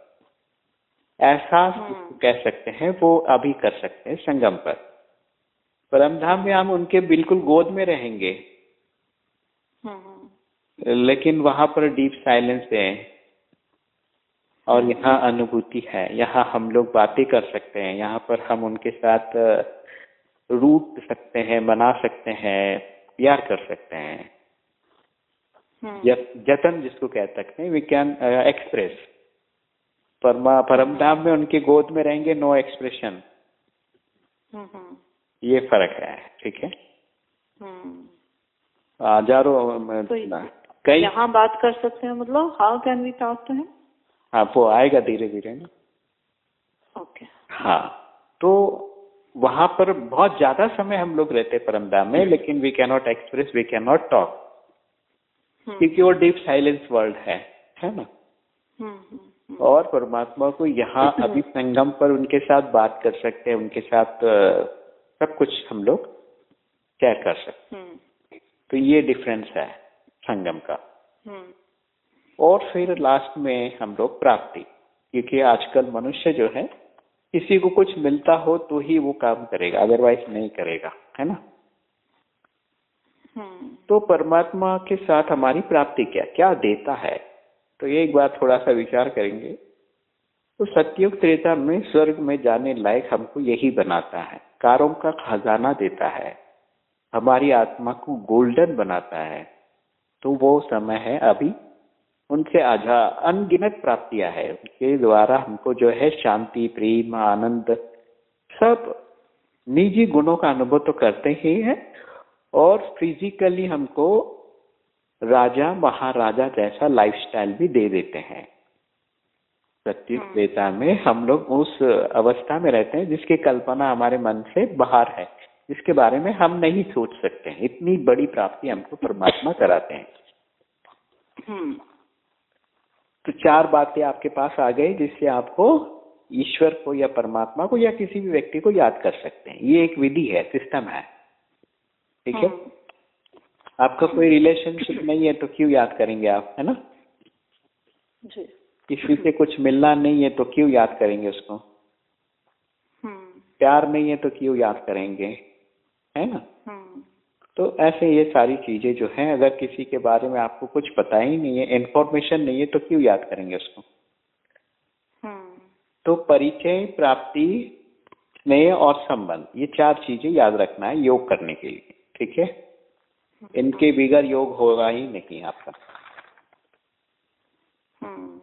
एहसास कह सकते हैं वो अभी कर सकते हैं संगम पर। परमधाम में हम उनके बिल्कुल गोद में रहेंगे। हम्म, हम्म, लेकिन वहाँ पर डीप साइलेंस है और यहाँ अनुभूति है। यहाँ हम लोग बातें कर सकते हैं। यहाँ पर हम उनके साथ रूट सकते हैं मना सकते हैं प्यार कर सकते हैं। हम्म, जतन जिसको कह सकते हैं वी कैन एक्सप्रेस। परमा परमधाम में उनकी गोद में रहेंगे नो एक्सप्रेशन हम्म, हम्म, ये फ़र्क है ठीक है? हम्म। हज़ारों तो कई यहाँ बात कर सकते हैं मतलब how can we talk to him हाँ वो आएगा धीरे धीरे ना। ओके हाँ तो वहाँ पर बहुत ज़्यादा समय हम लोग रहते हैं परमधाम में लेकिन we can not express we can not talk क्योंकि वो डीप साइलेंस वर्ल्ड है है ना? और परमात्मा को यहाँ अभी संगम पर उनके साथ बात कर सकते हैं उनके साथ सब कुछ हम लोग शेयर कर सकते हैं। तो ये डिफरेंस है संगम का। और फिर लास्ट में हम लोग प्राप्ति क्योंकि आजकल मनुष्य जो है किसी को कुछ मिलता हो तो ही वो काम करेगा अदरवाइज़ नहीं करेगा है ना? तो परमात्मा के साथ हमारी प्राप्ति क्या क्या देता है? तो एक बार थोड़ा सा विचार करेंगे। तो सतयुग त्रेता में स्वर्ग में जाने लायक हमको यही बनाता है। कारों का खजाना देता है। हमारी आत्मा को गोल्डन बनाता है। तो वो समय है अभी। उनसे आजा अनगिनत प्राप्तियाँ है। उनके द्वारा हमको जो है शांति, प्रेम, आनंद सब निजी गुणों का अनुभव तो करते ही है। और फिजिकली हमको राजा महाराजा जैसा लाइफस्टाइल भी दे देते हैं। सत्युग त्रेता में हम लोग उस अवस्था में रहते हैं जिसकी कल्पना हमारे मन से बाहर है। जिसके बारे में हम नहीं सोच सकते हैं। इतनी बड़ी प्राप्ति हमको परमात्मा कराते हैं। तो चार बातें आपके पास आ गई जिससे आपको ईश्वर को या परमात्मा को या किसी भी व्यक्ति को याद कर सकते हैं। ये एक विधि है सिस्टम है। ठीक है। आपका कोई रिलेशनशिप नहीं है तो क्यों याद करेंगे आप है ना? जी। किसी से कुछ मिलना नहीं है तो क्यों याद करेंगे उसको? हम्म। प्यार नहीं है तो क्यों याद करेंगे है ना? हम्म। तो ऐसे ये सारी चीज़ें जो हैं अगर किसी के बारे में आपको कुछ पता ही नहीं है इन्फॉर्मेशन नहीं है तो क्यों याद करेंगे उसको? हम्म। तो परिचय प्राप्ति स्नेह और संबंध ये चार चीज़ें याद रखना है योग करने के लिए ठीक है? इनके बिगर योग होगा ही नहीं आपका। हम्म।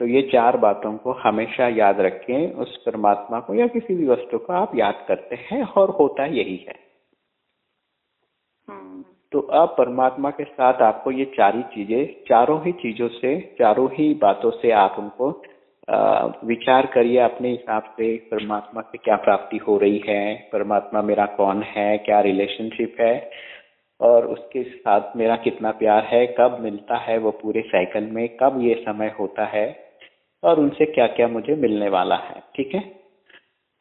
तो ये चार बातों को हमेशा याद रखें उस परमात्मा को या किसी भी वस्तु को आप याद करते हैं और होता यही है। हम्म। तो अब परमात्मा के साथ आपको ये चार ही चीज़ें चारों ही चीज़ों से चारों ही बातों से आप उनको विचार करिए अपने हिसाब से परमात्मा से क्या प्राप्ति हो रही है परमात्मा मेरा कौन है क्या रिलेशनशिप है और उसके साथ मेरा कितना प्यार है कब मिलता है वो पूरे साइकिल में कब ये समय होता है और उनसे क्या क्या मुझे मिलने वाला है ठीक है?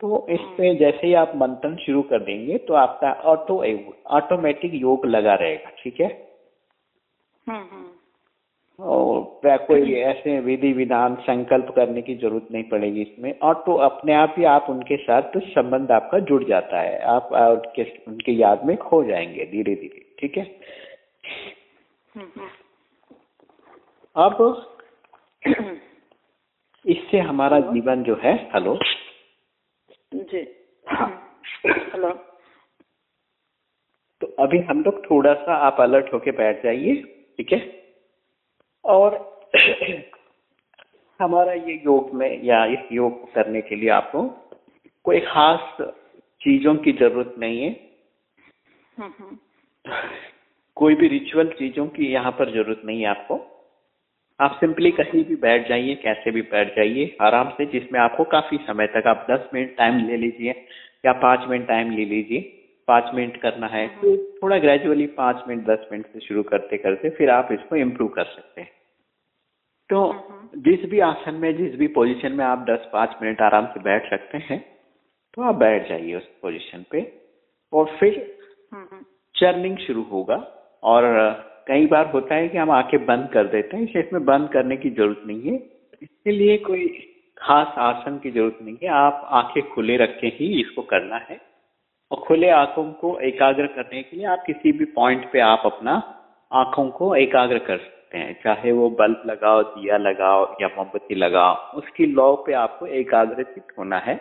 तो इस पे जैसे ही आप मंथन शुरू कर देंगे तो आपका ऑटो ऑटोमेटिक योग लगा रहेगा ठीक है? हम्म हम्म और कोई ऐसे विधि विधान संकल्प करने की ज़रूरत नहीं पड़ेगी इसमें। ऑटो अपने आप ही आप उनके साथ तो संबंध आपका जुड़ जाता है। आप उनके उनके याद में खो जाएँगे धीरे धीरे ठीक है? हम्म। अब इससे हमारा जीवन जो है हेलो। जी। हेलो। तो अभी हम लोग थोड़ा सा आप अलर्ट होके बैठ जाइए ठीक है? और हमारा ये योग में या इस योग करने के लिए आपको कोई खास चीज़ों की ज़रूरत नहीं है। हम्म हम्म। कोई भी रिचुअल चीज़ों की यहाँ पर ज़रूरत नहीं है आपको। आप सिंपली कहीं भी बैठ जाइए कैसे भी बैठ जाइए आराम से जिसमें आपको काफ़ी समय तक आप 10 मिनट टाइम ले लीजिए या पाँच मिनट टाइम ले लीजिए। पाँच मिनट करना है तो थोड़ा ग्रेजुअली पाँच मिनट दस मिनट से शुरू करते करते फिर आप इसको इम्प्रूव कर सकते हैं। तो जिस भी आसन में जिस भी पोजीशन में आप दस पाँच मिनट आराम से बैठ सकते हैं तो आप बैठ जाइए उस पोजीशन पे और फिर चर्निंग शुरू होगा और कई बार होता है कि हम आँखें बंद कर देते हैं इसे इसमें बंद करने की ज़रूरत नहीं है। इसके लिए कोई खास आसन की ज़रूरत नहीं है, आप आँखें खुले रख के ही इसको करना है। और खुले आँखों को एकाग्र करने के लिए आप किसी भी पॉइंट पे आप अपना आँखों को एकाग्र कर सकते हैं, चाहे वो बल्ब लगाओ, दिया लगाओ या मोमबत्ती लगाओ, उसकी लौ पे आपको एकाग्रचित होना है।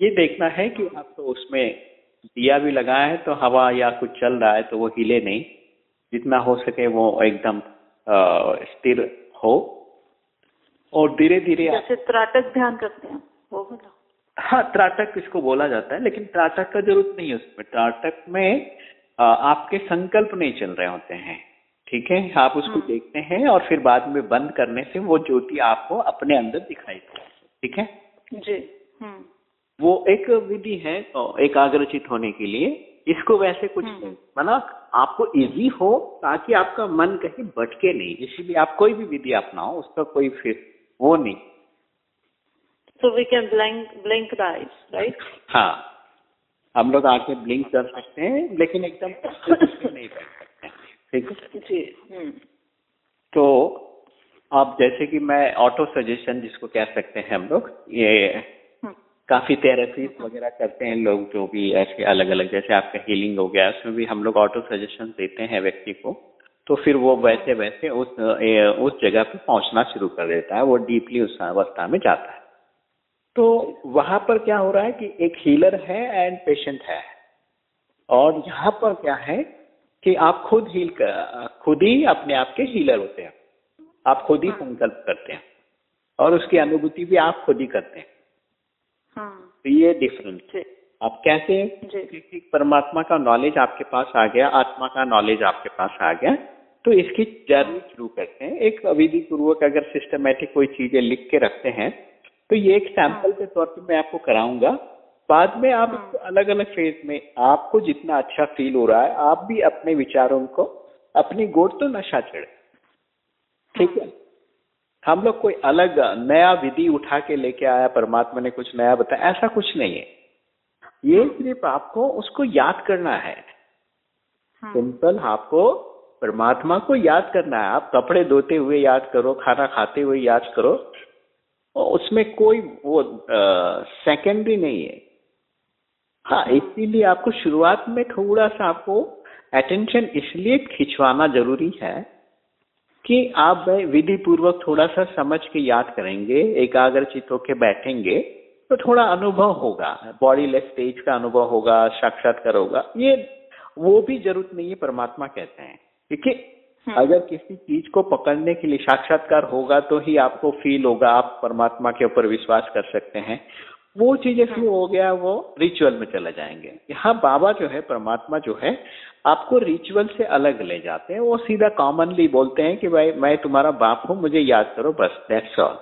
ये देखना है कि आप तो उसमें दिया भी लगाया है तो हवा या कुछ चल रहा है तो वो हिले नहीं। जितना हो सके वो एकदम स्थिर हो। और धीरे धीरे जैसे त्राटक ध्यान करते हैं वो बोला। हाँ त्राटक इसको बोला जाता है लेकिन त्राटक का ज़रूरत नहीं है उसमें। त्राटक में आ, आपके संकल्प नहीं चल रहे होते हैं ठीक है? आप उसको हम्म। देखते हैं और फिर बाद में बंद करने से वो ज्योति आपको अपने अंदर दिखाई देती ठीक है? जी हम्म। वो एक विधि है एकाग्रचित होने के लिए। इसको वैसे कुछ हम्म। माना आपको इजी हो ताकि आपका मन कहीं भटके नहीं। इसीलिए आप कोई भी विधि अपनाओ उसका कोई फिर वो नहीं। We can blink blink the eyes, हाँ। हम लोग आके ब्लिंक कर सकते हैं लेकिन एकदम नहीं कर सकते ठीक है? जी हम्म। तो आप जैसे कि मैं ऑटो सजेशन जिसको कह सकते हैं हम लोग ये। काफ़ी थेरेपी वगैरह करते हैं लोग जो भी ऐसे अलग अलग जैसे आपका हीलिंग हो गया उसमें भी हम लोग ऑटो सजेशन देते हैं व्यक्ति को तो फिर वो वैसे वैसे उस उस जगह पे पहुँचना शुरू कर देता है वो डीपली उस अवस्था में जाता है। तो वहाँ पर क्या हो रहा है कि एक हीलर है एंड पेशेंट है। और यहाँ पर क्या है कि आप खुद हील कर खुद ही अपने आप के हीलर होते हैं। आप खुद ही हाँ। संकल्प करते हैं। और उसकी अनुभूति भी आप खुद ही करते हैं। हाँ। तो ये डिफरेंस है आप कैसे? क्योंकि परमात्मा का नॉलेज आपके पास आ गया आत्मा का नॉलेज आपके पास आ गया तो इसकी जर्नी शुरू करते हैं। एक अविधि पूर्वक अगर सिस्टमेटिक कोई चीज़ें लिख के रखते हैं तो ये एक सैंपल हाँ। के तौर पे मैं आपको कराऊँगा। बाद में आप हाँ। अलग अलग फ़ेज़ में आपको जितना अच्छा फील हो रहा है आप भी अपने विचारों को अपनी गोड़ तो नशा चढ़े। ठीक है। हम लोग कोई अलग नया विधि उठा के लेके आया परमात्मा ने कुछ नया बताया ऐसा कुछ नहीं है। ये हाँ। सिर्फ़ आपको उसको याद करना है। सिंपल आपको परमात्मा को याद करना है। आप कपड़े धोते हुए याद करो खाना खाते हुए याद करो उसमें कोई वो सेकेंडरी नहीं है। हाँ इसीलिए आपको शुरुआत में थोड़ा सा आपको अटेंशन इसलिए खिंचवाना ज़रूरी है कि आप विधि पूर्वक थोड़ा सा समझ के याद करेंगे एकाग्र चित होके बैठेंगे तो थोड़ा अनुभव होगा बॉडी लेस स्टेज का अनुभव होगा साक्षात्कार होगा। ये वो भी ज़रूरत नहीं है परमात्मा कहते हैं। क्योंकि हम्म। अगर किसी चीज़ को पकड़ने के लिए साक्षात्कार होगा तो ही आपको फील होगा आप परमात्मा के ऊपर विश्वास कर सकते हैं। वो चीज़ें शुरू हो गया वो रिचुअल में चले जाएँगे। यहाँ बाबा जो है परमात्मा जो है आपको रिचुअल से अलग ले जाते हैं। वो सीधा कॉमनली बोलते हैं कि भाई मैं तुम्हारा बाप हूँ मुझे याद करो बस दैट्स ऑल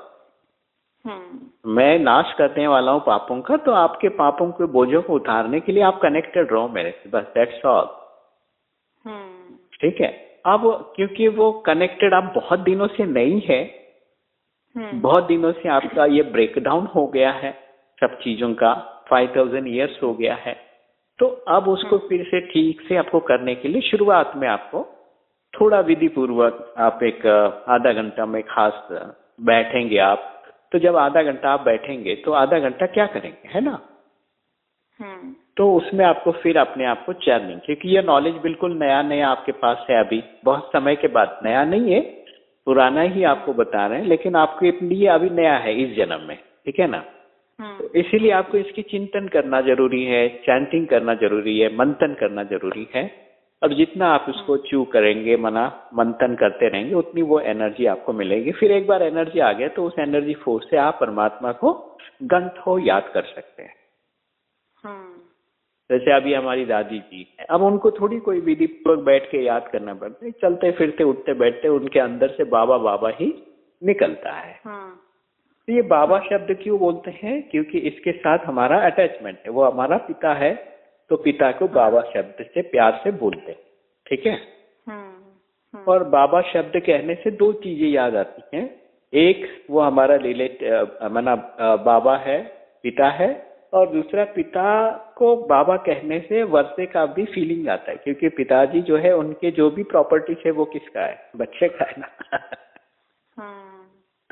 मैं नाश करने वाला हूँ पापों का तो आपके पापों के बोझों को उतारने के लिए आप कनेक्टेड रहो मेरे से बस दैट्स ऑल हम्म। ठीक है? अब क्योंकि वो कनेक्टेड आप बहुत दिनों से नहीं है हम्म। बहुत दिनों से आपका ये ब्रेकडाउन हो गया है सब चीज़ों का फाइव थाउज़ेंड ईयर्स हो गया है। तो अब उसको हम्म। फिर से ठीक से आपको करने के लिए शुरुआत में आपको थोड़ा विधि पूर्वक आप एक आधा घंटा में खास बैठेंगे आप तो जब आधा घंटा आप बैठेंगे तो आधा घंटा क्या करेंगे है ना हम्म। तो उसमें आपको फिर अपने आप को चैनिंग क्योंकि ये नॉलेज बिल्कुल नया नया आपके पास है अभी बहुत समय के बाद नया नहीं है पुराना ही आपको बता रहे हैं लेकिन आपके लिए अभी नया है इस जन्म में ठीक है ना। तो इसीलिए आपको इसकी चिंतन करना ज़रूरी है चैंटिंग करना ज़रूरी है मंथन करना ज़रूरी है। और जितना आप उसको चू हम्म। करेंगे मना मंथन करते रहेंगे उतनी वो एनर्जी आपको मिलेगी। फिर एक बार एनर्जी आ गया तो उस एनर्जी फोर्स से आप परमात्मा को गंथ हो याद कर सकते हैं। जैसे अभी हमारी दादी जी है अब उनको थोड़ी कोई विधि पूर्वक बैठ के याद करना पड़ता है चलते फिरते उठते बैठते उनके अंदर से बाबा बाबा ही निकलता है। हम्म। तो ये बाबा शब्द क्यों बोलते हैं? क्योंकि इसके साथ हमारा अटैचमेंट है। वो हमारा पिता है तो पिता को बाबा शब्द से प्यार से बोलते ठीक है? हम्म हम्म और बाबा शब्द कहने से दो चीज़ें याद आती हैं। एक वो हमारा रिलेट माना बाबा है पिता है और दूसरा पिता को बाबा कहने से वर्षे का भी फीलिंग आता है क्योंकि पिताजी जो है उनके जो भी प्रॉपर्टीज़ है वो किसका है? बच्चे का है ना?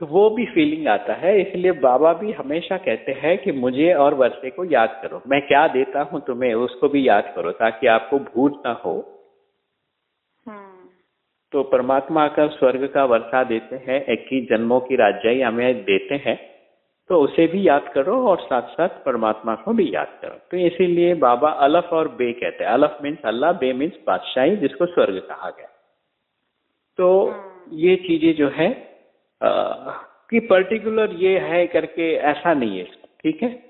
तो वो भी फीलिंग आता है इसलिए बाबा भी हमेशा कहते हैं कि मुझे और वर्षे को याद करो। मैं क्या देता हूँ तुम्हें उसको भी याद करो ताकि आपको भूत ना हो। हम्म। तो परमात्मा का स्वर्ग का वर्षा देते हैं इक्कीस जन्मों की राजाई हमें देते हैं। तो उसे भी याद करो और साथ साथ परमात्मा को भी याद करो। तो इसीलिए बाबा अलफ और बे कहते हैं। अलफ मीन्स अल्लाह बे मीन्स बादशाही जिसको स्वर्ग कहा गया। तो ये चीज़ें जो है कि पर्टिकुलर ये है करके ऐसा नहीं है ठीक है?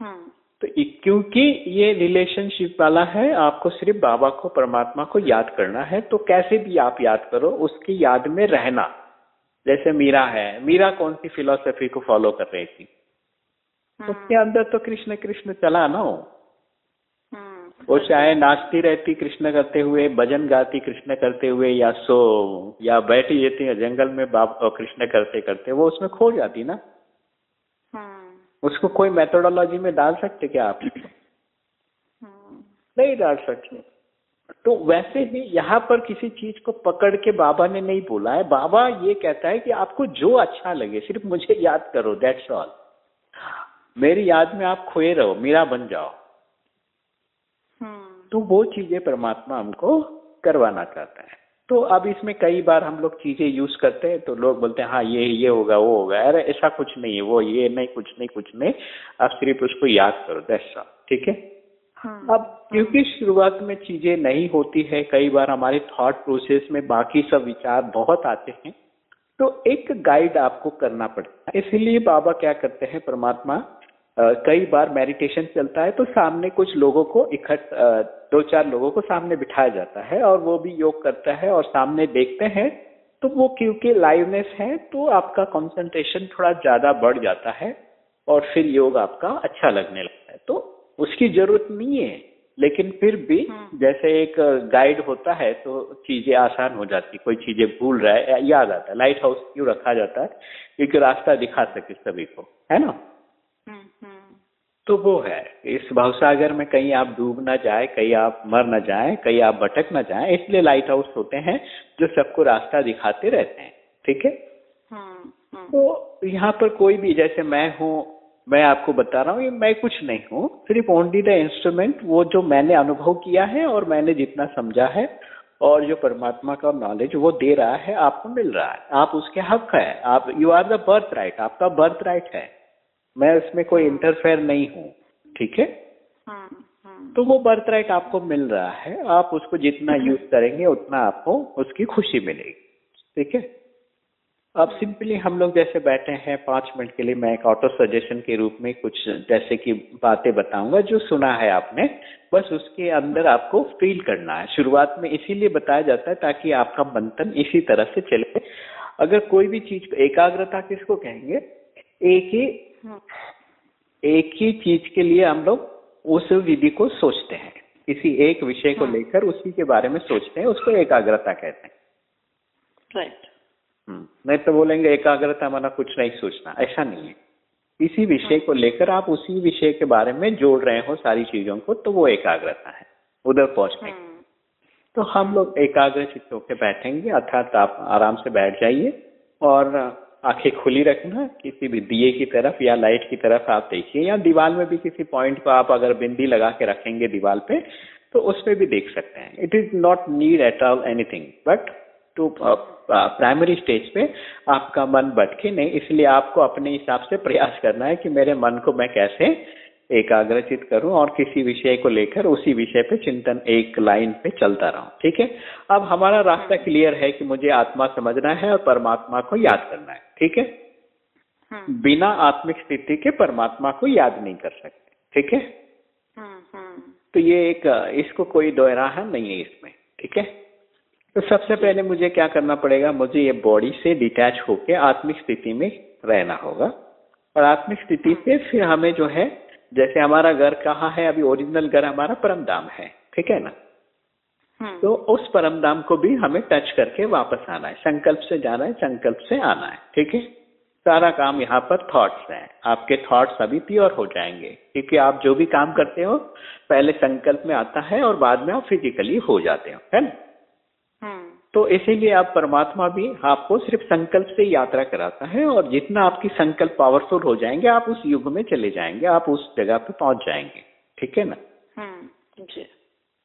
हम्म। तो क्योंकि ये रिलेशनशिप वाला है आपको सिर्फ़ बाबा को परमात्मा को याद करना है तो कैसे भी आप याद करो उसकी याद में रहना। जैसे मीरा है मीरा कौन सी फिलोसफी को फॉलो कर रही थी? उसके अंदर तो कृष्ण कृष्ण चला ना हम्म वो चाहे नाचती रहती कृष्ण करते हुए भजन गाती कृष्ण करते हुए या सो या बैठी रहती है जंगल में बाप और कृष्ण करते करते वो उसमें खो जाती ना। हम्म उसको कोई मेथोडोलॉजी में डाल सकते क्या आप? हम्म नहीं डाल सकते। तो वैसे ही यहाँ पर किसी चीज़ को पकड़ के बाबा ने नहीं बोला है। बाबा ये कहता है कि आपको जो अच्छा लगे सिर्फ़ मुझे याद करो दैट्स ऑल मेरी याद में आप खोए रहो मेरा बन जाओ। तो वो चीज़ें परमात्मा हमको करवाना चाहता है। तो अब इसमें कई बार हम लोग चीज़ें यूज़ करते हैं तो लोग बोलते हैं हाँ ये ये होगा वो होगा। अरे ऐसा कुछ नहीं है वो ये नहीं कुछ नहीं कुछ नहीं। आप सिर्फ़ उसको याद करो दैट्स ठीक है? हम्म अब क्योंकि शुरुआत में चीज़ें नहीं होती है कई बार हमारे थॉट प्रोसेस में बाकी सब विचार बहुत आते हैं तो एक गाइड आपको करना पड़ता है। इसीलिए बाबा क्या करते हैं परमात्मा कई बार मेडिटेशन चलता है तो सामने कुछ लोगों को इकट्ठ दो चार लोगों को सामने बिठाया जाता है और वो भी योग करता है और सामने देखते हैं तो वो क्योंकि लाइवनेस है तो आपका कंसंट्रेशन थोड़ा ज़्यादा बढ़ जाता है और फिर योग आपका अच्छा लगने लगता है तो उसकी ज़रूरत नहीं है लेकिन फिर भी हम्म। जैसे एक गाइड होता है तो चीज़ें आसान हो जाती कोई चीज़ें भूल रहा है याद आता है लाइट हाउस क्यों रखा जाता है क्योंकि रास्ता दिखा सके सभी को है ना तो वो है। इस भवसागर में कहीं आप डूब ना जाए, कहीं आप मर ना जाए, कहीं आप भटक ना जाए, इसलिए लाइट हाउस होते हैं जो सबको रास्ता दिखाते रहते हैं। ठीक है? तो यहाँ पर कोई भी, जैसे मैं हूँ, मैं आपको बता रहा हूँ मैं कुछ नहीं हूँ। सिर्फ़ ओनली द इंस्ट्रूमेंट वो जो मैंने अनुभव किया है और मैंने जितना समझा है और जो परमात्मा का नॉलेज वो दे रहा है, आपको मिल रहा है। आप उसके हक है। आप you are the birth right आपका बर्थ राइट है। मैं उसमें कोई इंटरफेयर नहीं हूँ ठीक है? हम्म हम्म तो वो बर्थ राइट आपको मिल रहा है आप उसको जितना यूज़ करेंगे उतना आपको उसकी खुशी मिलेगी ठीक है? अब सिंपली हम लोग जैसे बैठे हैं पाँच मिनट के लिए मैं एक ऑटो सजेशन के रूप में कुछ जैसे कि बातें बताऊँगा जो सुना है आपने बस उसके अंदर आपको फील करना है। शुरुआत में इसीलिए बताया जाता है ताकि आपका मंथन इसी तरह से चले। अगर कोई भी चीज़ एकाग्रता किसको कहेंगे? एक ही हम्म एक ही चीज़ के लिए हम लोग उस विधि को सोचते हैं। किसी एक विषय को हाँ। लेकर उसी के बारे में सोचते हैं उसको एकाग्रता कहते हैं। राइट हम्म, नहीं तो बोलेंगे एकाग्रता माना कुछ नहीं सोचना ऐसा नहीं है। किसी विषय को लेकर आप उसी विषय के बारे में जोड़ रहे हो सारी चीज़ों को तो वो एकाग्रता है उधर पहुँचने हम्म। तो हम लोग एकाग्र चित्त होकर बैठेंगे अर्थात आप आराम से बैठ जाइए और आँखें खुली रखना, किसी भी दिए की तरफ़ या लाइट की तरफ़ आप देखिए, या दीवार में भी किसी पॉइंट को आप अगर बिंदी लगा के रखेंगे दीवार पे तो उसमें भी देख सकते हैं। It is not need at all anything but to primary stage पे आपका मन भटके नहीं, इसलिए आपको अपने हिसाब से प्रयास करना है कि मेरे मन को मैं कैसे एकाग्रचित करूँ और किसी विषय को लेकर उसी विषय पे चिंतन एक लाइन पे चलता रहूँ, ठीक है? अब हमारा रास्ता क्लियर है कि मुझे आत्मा समझना है और परमात्मा को याद करना है। ठीक है? हम्म। बिना आत्मिक स्थिति के परमात्मा को याद नहीं कर सकते ठीक है? हम्म हम्म। तो ये एक इसको कोई दोहराहा नहीं है इसमें ठीक है? तो सबसे पहले मुझे क्या करना पड़ेगा? मुझे ये बॉडी से डिटैच होके आत्मिक स्थिति में रहना होगा। और आत्मिक स्थिति से फिर हमें जो है जैसे हमारा घर कहाँ है अभी ओरिजिनल घर हमारा परम धाम है ठीक है ना? तो उस परम धाम को भी हमें टच करके वापस आना है। संकल्प से जाना है संकल्प से आना है। ठीक है? सारा काम यहाँ पर थॉट्स है। आपके थॉट्स अभी प्योर हो जाएँगे। क्योंकि आप जो भी काम करते हो पहले संकल्प में आता है और बाद में आप फिजिकली हो जाते हो। है ना? हम्म, तो इसीलिए आप परमात्मा भी आपको सिर्फ़ संकल्प से यात्रा कराता है और जितना आपकी संकल्प पावरफुल हो जाएँगे आप उस युग में चले जाएँगे आप उस जगह पे पहुँच जाएँगे। ठीक है ना? हम्म, जी।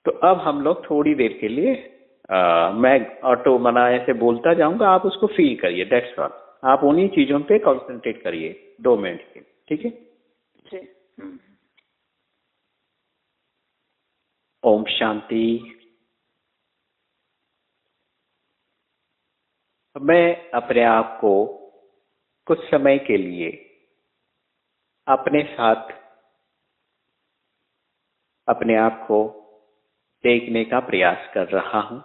तो अब हम लोग थोड़ी देर के लिए आ, मैं ऑटो मना ऐसे बोलता जाऊँगा आप उसको फील करिए डेट्स ऑल आप उन्हीं चीज़ों पे कंसंट्रेट करिए दो मिनट के ठीक है? ओम शांति। मैं अपने आप को कुछ समय के लिए अपने साथ अपने आप को देखने का प्रयास कर रहा हूँ।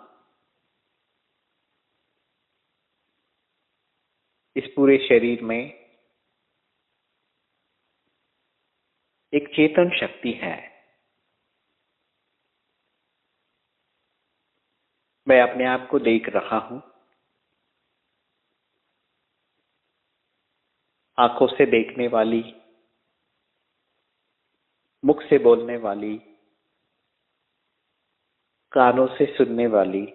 इस पूरे शरीर में एक चेतन शक्ति है। मैं अपने आप को देख रहा हूँ। आँखों से देखने वाली, मुख से बोलने वाली कानों से सुनने वाली,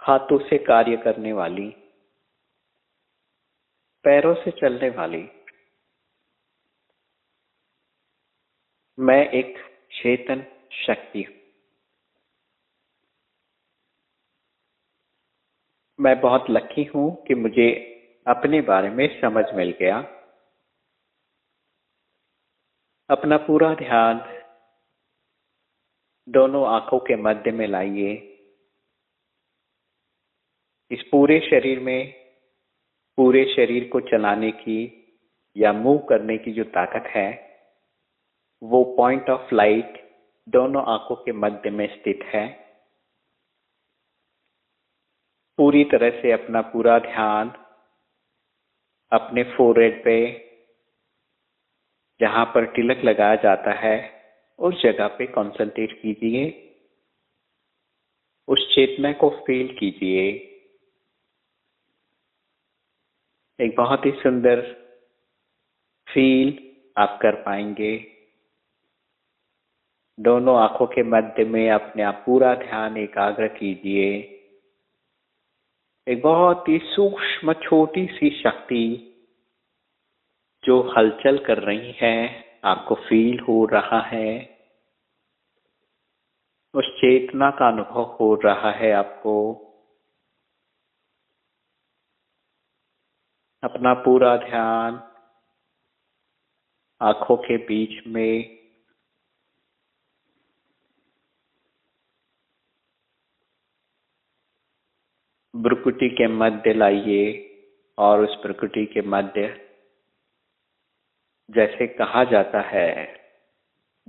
हाथों से कार्य करने वाली, पैरों से चलने वाली। मैं एक चेतन शक्ति हूँ। मैं बहुत लकी हूँ कि मुझे अपने बारे में समझ मिल गया। अपना पूरा ध्यान दोनों आँखों के मध्य में लाइए। इस पूरे शरीर में, पूरे शरीर को चलाने की या मूव करने की जो ताकत है, वो पॉइंट ऑफ़ लाइट दोनों आँखों के मध्य में स्थित है। पूरी तरह से अपना पूरा ध्यान अपने फोरहेड पे, जहाँ पर तिलक लगाया जाता है उस जगह पे कंसंट्रेट कीजिए। उस चेतना को फील कीजिए। एक बहुत ही सुंदर फील आप कर पाएँगे। दोनों आँखों के मध्य में अपने आप पूरा ध्यान एकाग्र कीजिए। एक बहुत ही सूक्ष्म, छोटी सी शक्ति जो हलचल कर रही है। आपको फील हो रहा है, उस चेतना का अनुभव हो रहा है आपको, अपना पूरा ध्यान आँखों के बीच में, ब्रुकुटी के मध्य लाइए और उस प्रकृति के मध्य जैसे कहा जाता है,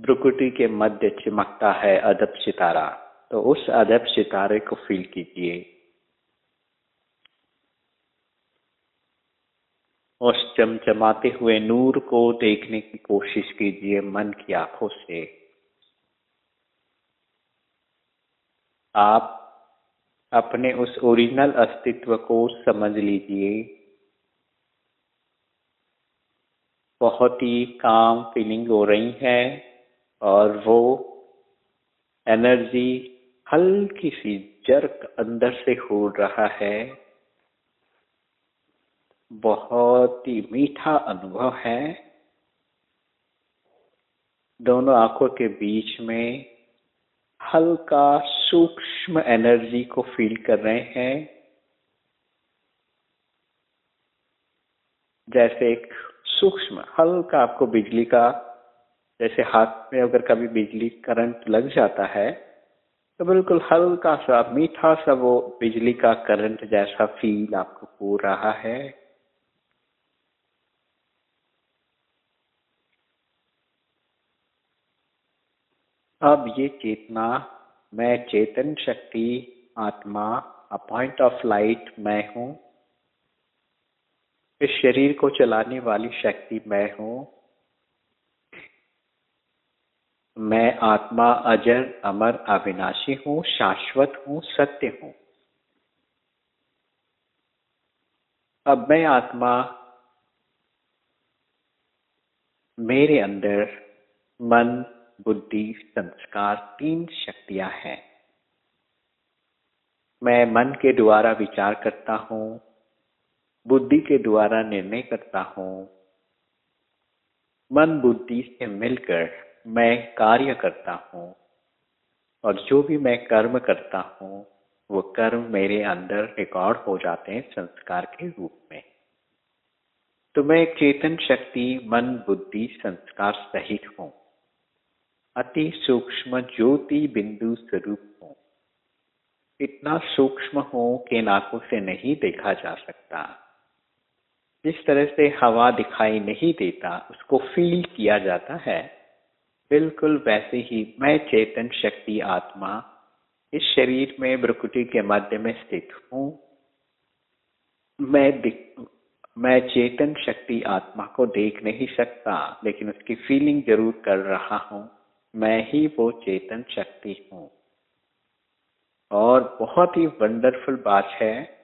ब्रुकुटी के मध्य चिमकता है अदब सितारा। तो उस अदब सितारे को फील कीजिए। उस चमचमाते हुए नूर को देखने की कोशिश कीजिए मन की आँखों से। आप अपने उस ओरिजिनल अस्तित्व को समझ लीजिए। बहुत ही काम फीलिंग हो रही है और वो एनर्जी हल्की सी जर्क अंदर से हो रहा है। बहुत ही मीठा अनुभव है। दोनों आँखों के बीच में हल्का सूक्ष्म एनर्जी को फील कर रहे हैं। जैसे एक सूक्ष्म, हल्का आपको बिजली का, जैसे हाथ में अगर कभी बिजली करंट लग जाता है तो बिल्कुल हल्का सा, मीठा सा वो बिजली का करंट जैसा फील आपको हो रहा है। अब ये चेतना, मैं चेतन शक्ति, आत्मा अ पॉइंट ऑफ़ लाइट मैं हूँ। इस शरीर को चलाने वाली शक्ति मैं हूँ। मैं आत्मा अजर, अमर, अविनाशी हूँ, शाश्वत हूँ, सत्य हूँ। अब मैं आत्मा मेरे अंदर मन, बुद्धि, संस्कार तीन शक्तियाँ हैं। मैं मन के द्वारा विचार करता हूँ बुद्धि के द्वारा निर्णय करता हूँ। मन बुद्धि से मिलकर मैं कार्य करता हूँ और जो भी मैं कर्म करता हूँ, वो कर्म मेरे अंदर रिकॉर्ड हो जाते हैं संस्कार के रूप में। तो मैं चेतन शक्ति, मन बुद्धि, संस्कार सहित हूँ। अति सूक्ष्म ज्योति बिंदु स्वरूप हूँ। इतना सूक्ष्म हो कि नाकों से नहीं देखा जा सकता। जिस तरह से हवा दिखाई नहीं देता, उसको फील किया जाता है। बिल्कुल वैसे ही मैं चेतन शक्ति आत्मा इस शरीर में ब्रकुटी के मध्य में स्थित हूँ। मैं मैं चेतन शक्ति आत्मा को देख नहीं सकता, लेकिन उसकी फीलिंग ज़रूर कर रहा हूँ। मैं ही वो चेतन शक्ति हूँ। और बहुत ही वंडरफुल बात है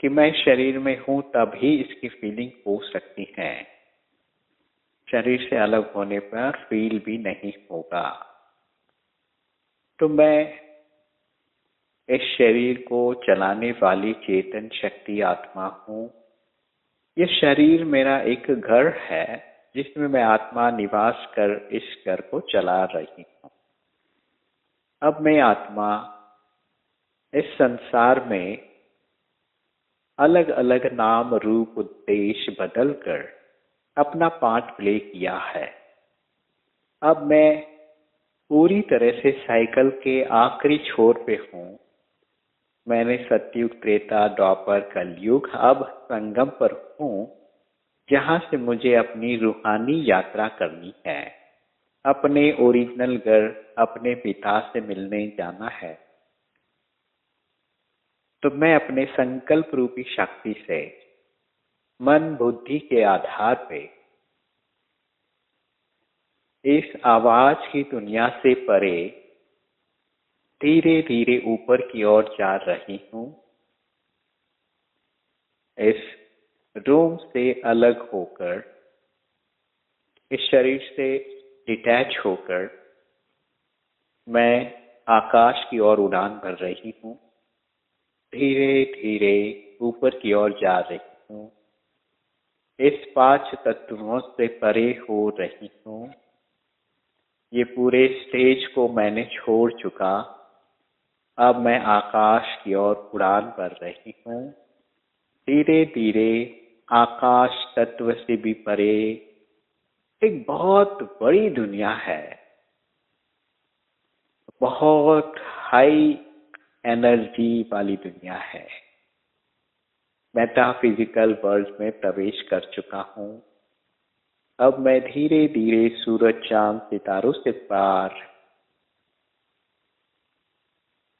कि मैं शरीर में हूँ तभी इसकी फीलिंग हो सकती है। शरीर से अलग होने पर फील भी नहीं होगा। तो मैं इस शरीर को चलाने वाली चेतन शक्ति आत्मा हूँ। ये शरीर मेरा एक घर है, जिसमें मैं आत्मा निवास कर, इस घर को चला रही हूँ। अब मैं आत्मा इस संसार में अलग अलग नाम, रूप, उद्देश्य बदलकर अपना पार्ट प्ले किया है। अब मैं पूरी तरह से साइकिल के आखिरी छोर पे हूँ। मैंने सत्युग, त्रेता, द्वापर, कलयुग अब संगम पर हूँ, जहाँ से मुझे अपनी रूहानी यात्रा करनी है। अपने ओरिजिनल घर, अपने पिता से मिलने जाना है। तो मैं अपने संकल्प रूपी शक्ति से, मन बुद्धि के आधार पे, इस आवाज़ की दुनिया से परे धीरे धीरे ऊपर की ओर जा रही हूँ। इस रूम से अलग होकर, इस शरीर से डिटैच होकर, मैं आकाश की ओर उड़ान भर रही हूँ। धीरे धीरे ऊपर की ओर जा रही हूँ। इस पाँच तत्वों से परे हो रही हूँ। ये पूरे स्टेज को मैंने छोड़ चुका। अब मैं आकाश की ओर उड़ान भर रही हूँ। धीरे धीरे आकाश तत्व से भी परे एक बहुत बड़ी दुनिया है। बहुत हाई एनर्जी वाली दुनिया है। मेटाफिजिकल वर्ल्ड में प्रवेश कर चुका हूँ। अब मैं धीरे धीरे सूरज, चाँद, सितारों से पार,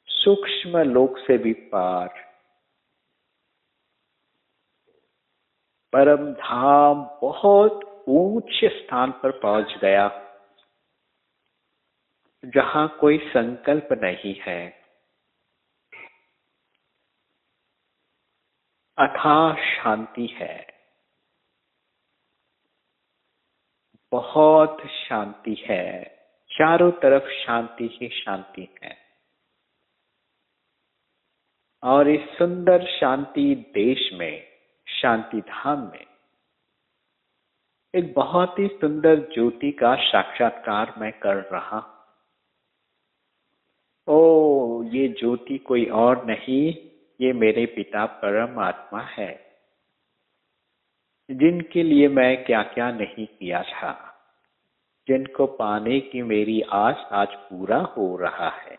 सूक्ष्म लोक से भी पार। परम धाम बहुत ऊंच स्थान पर पहुँच गया। जहाँ कोई संकल्प नहीं है। अथा शांति है। बहुत शांति है। चारों तरफ़ शांति ही शांति है। और इस सुंदर शांति देश में, शांति धाम में, एक बहुत ही सुंदर ज्योति का साक्षात्कार मैं कर रहा ओ, ये ज्योति कोई और नहीं ये मेरे पिता परम आत्मा है। जिनके लिए मैं क्या क्या नहीं किया था, जिनको पाने की मेरी आस आज पूरा हो रहा है।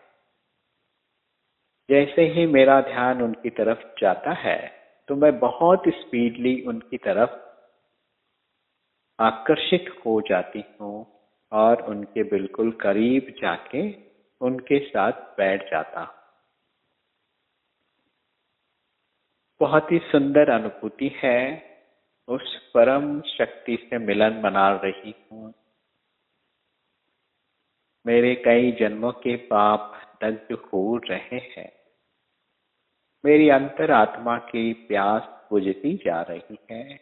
जैसे ही मेरा ध्यान उनकी तरफ़ जाता है तो मैं बहुत स्पीडली उनकी तरफ़ आकर्षित हो जाती हूँ और उनके बिल्कुल करीब जाके उनके साथ बैठ जाता बहुत ही सुंदर अनुभूति है, उस परम शक्ति से मिलन मना रही हूँ। मेरे कई जन्मों के पाप दग्ध हो रहे हैं। मेरी अंतर आत्मा की प्यास बुझती जा रही है।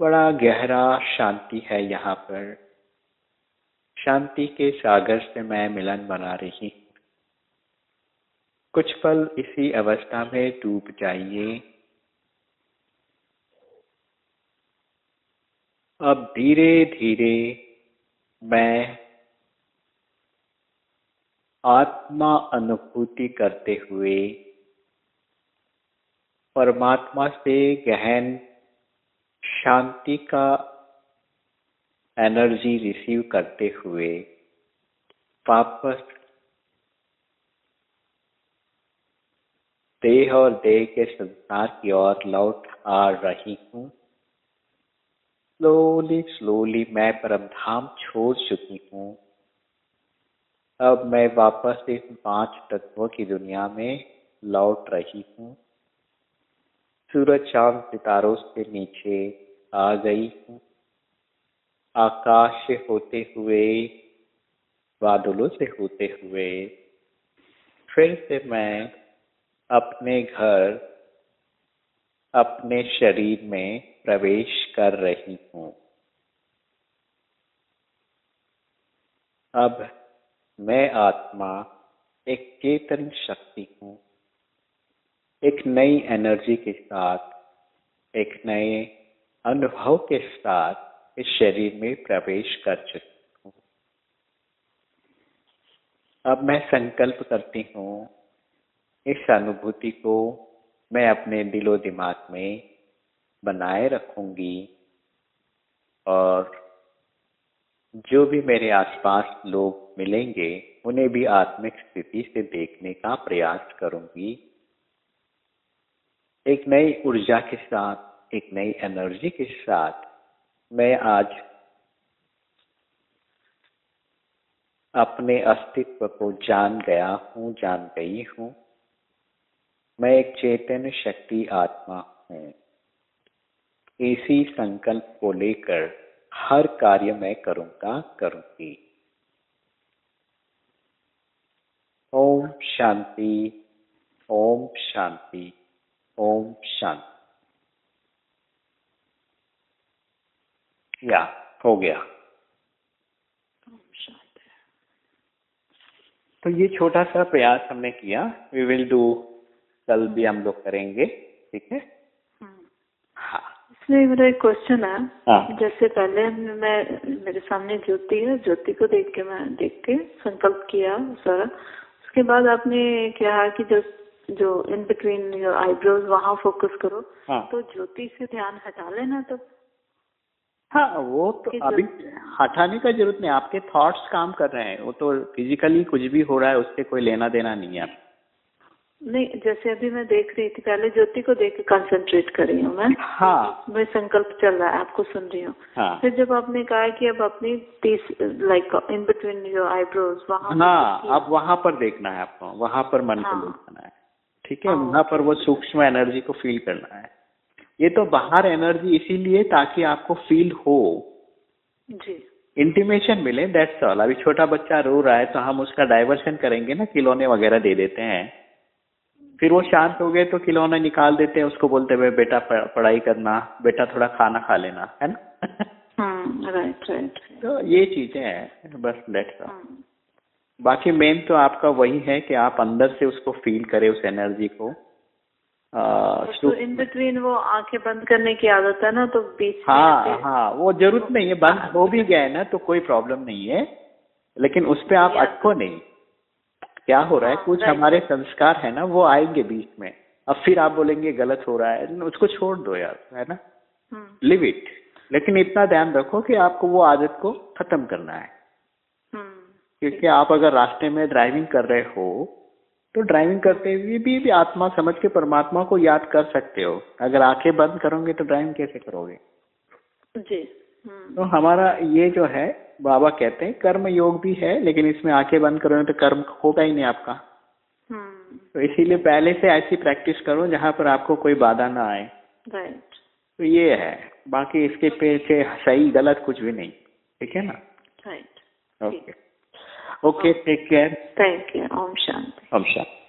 बड़ा गहरा शांति है यहाँ पर। शांति के सागर से मैं मिलन बना रही हूँ कुछ पल इसी अवस्था में डूब जाइए। अब धीरे धीरे मैं आत्मा अनुभूति करते हुए परमात्मा से गहन शांति का एनर्जी रिसीव करते हुए वापस देह और देह के संसार की ओर लौट आ रही हूँ। स्लोली स्लोली मैं परम धाम छोड़ चुकी हूँ। अब मैं वापस इस पाँच तत्वों की दुनिया में लौट रही हूँ। सूरज, चाँद, सितारों से नीचे आ गई हूँ। आकाश से होते हुए, बादलों से होते हुए, फिर से मैं अपने घर, अपने शरीर में प्रवेश कर रही हूँ। अब मैं आत्मा एक चेतन शक्ति हूँ। एक नई एनर्जी के साथ, एक नए अनुभव के साथ इस शरीर में प्रवेश कर चुकी हूँ। अब मैं संकल्प करती हूँ इस अनुभूति को मैं अपने दिलो दिमाग में बनाए रखूँगी और जो भी मेरे आसपास लोग मिलेंगे, उन्हें भी आत्मिक स्थिति से देखने का प्रयास करूँगी। एक नई ऊर्जा के साथ, एक नई एनर्जी के साथ मैं आज अपने अस्तित्व को जान गया हूँ, जान गई हूँ। मैं एक चैतन्य शक्ति आत्मा हूँ। इसी संकल्प को लेकर हर कार्य मैं करूँगा करूँगी। ओम शांति ओम शांति ओम शांति। या हो गया। तो ये छोटा सा प्रयास हमने किया। वी विल डू कल भी हम लोग करेंगे ठीक है? हम्म। हाँ। इसमें मेरा एक क्वेश्चन है। हाँ। जैसे पहले मैं मेरे सामने ज्योति है ज्योति को देख के मैं देख के संकल्प किया सारा। उसके बाद आपने कहा कि जो जो इन बिटवीन योर आईब्रोज वहाँ फोकस करो हाँ। तो ज्योति से ध्यान हटा लेना तो। हाँ वो तो अभी हटाने का ज़रूरत नहीं आपके थॉट्स काम कर रहे हैं। वो तो फिजिकली कुछ भी हो रहा है उससे कोई लेना देना नहीं है। नहीं जैसे अभी मैं देख रही थी पहले ज्योति को देख के कंसंट्रेट कर रही हूँ मैं। हाँ। मैं संकल्प चल रहा है आपको सुन रही हूँ। हाँ। फिर जब आपने कहा कि अब अपनी तीस like in between your eyebrows वहाँ हाँ अब वहाँ पर देखना है आपको वहाँ पर मन को हाँ। जाना है ठीक है? हाँ। वहाँ पर वो सूक्ष्म एनर्जी को फील करना है। ये तो बाहर एनर्जी इसीलिए ताकि आपको फील हो। जी। इंटीमेशन मिले दैट्स ऑल अभी छोटा बच्चा रो रहा है तो हम उसका डाइवर्शन करेंगे ना खिलौने वगैरह दे देते हैं। फिर वो शांत हो गए तो खिलौने निकाल देते हैं उसको बोलते हुए बेटा पढ़ाई करना बेटा थोड़ा खाना खा लेना। है ना? राइट राइट तो ये चीज़ें हैं बस ऑल हम्म बाकी मेन तो आपका वही है कि आप अंदर से उसको फील करें उस एनर्जी को। तो इन बिटवीन वो आँखें बंद करने की आदत है ना तो बीच हाँ हाँ वो ज़रूरत नहीं है बंद हो भी गया है ना तो कोई प्रॉब्लम नहीं है। लेकिन उस पर आप अटको नहीं। क्या हो रहा है? हाँ, कुछ हमारे संस्कार है ना वो आएँगे बीच में। अब फिर आप बोलेंगे गलत हो रहा है। उसको छोड़ दो यार है ना? हम्म। लिव इट लेकिन इतना ध्यान रखो कि आपको वो आदत को खत्म करना है। हम्म क्योंकि आप अगर रास्ते में ड्राइविंग कर रहे हो तो ड्राइविंग करते हुए भी, भी आत्मा समझ के परमात्मा को याद कर सकते हो। अगर आँखें बंद करोगे तो ड्राइविंग कैसे करोगे? जी हम्म। तो हमारा ये जो है बाबा कहते हैं कर्म योग भी है लेकिन इसमें आँखें बंद करो तो कर्म होगा ही नहीं आपका। हम्म। तो इसीलिए पहले से ऐसी प्रैक्टिस करो जहाँ पर आपको कोई बाधा ना आए। राइट तो ये है। बाकी इसके पीछे सही गलत कुछ भी नहीं। ठीक है ना? Right okay okay take care thank you Om Shanti. Om Shanti.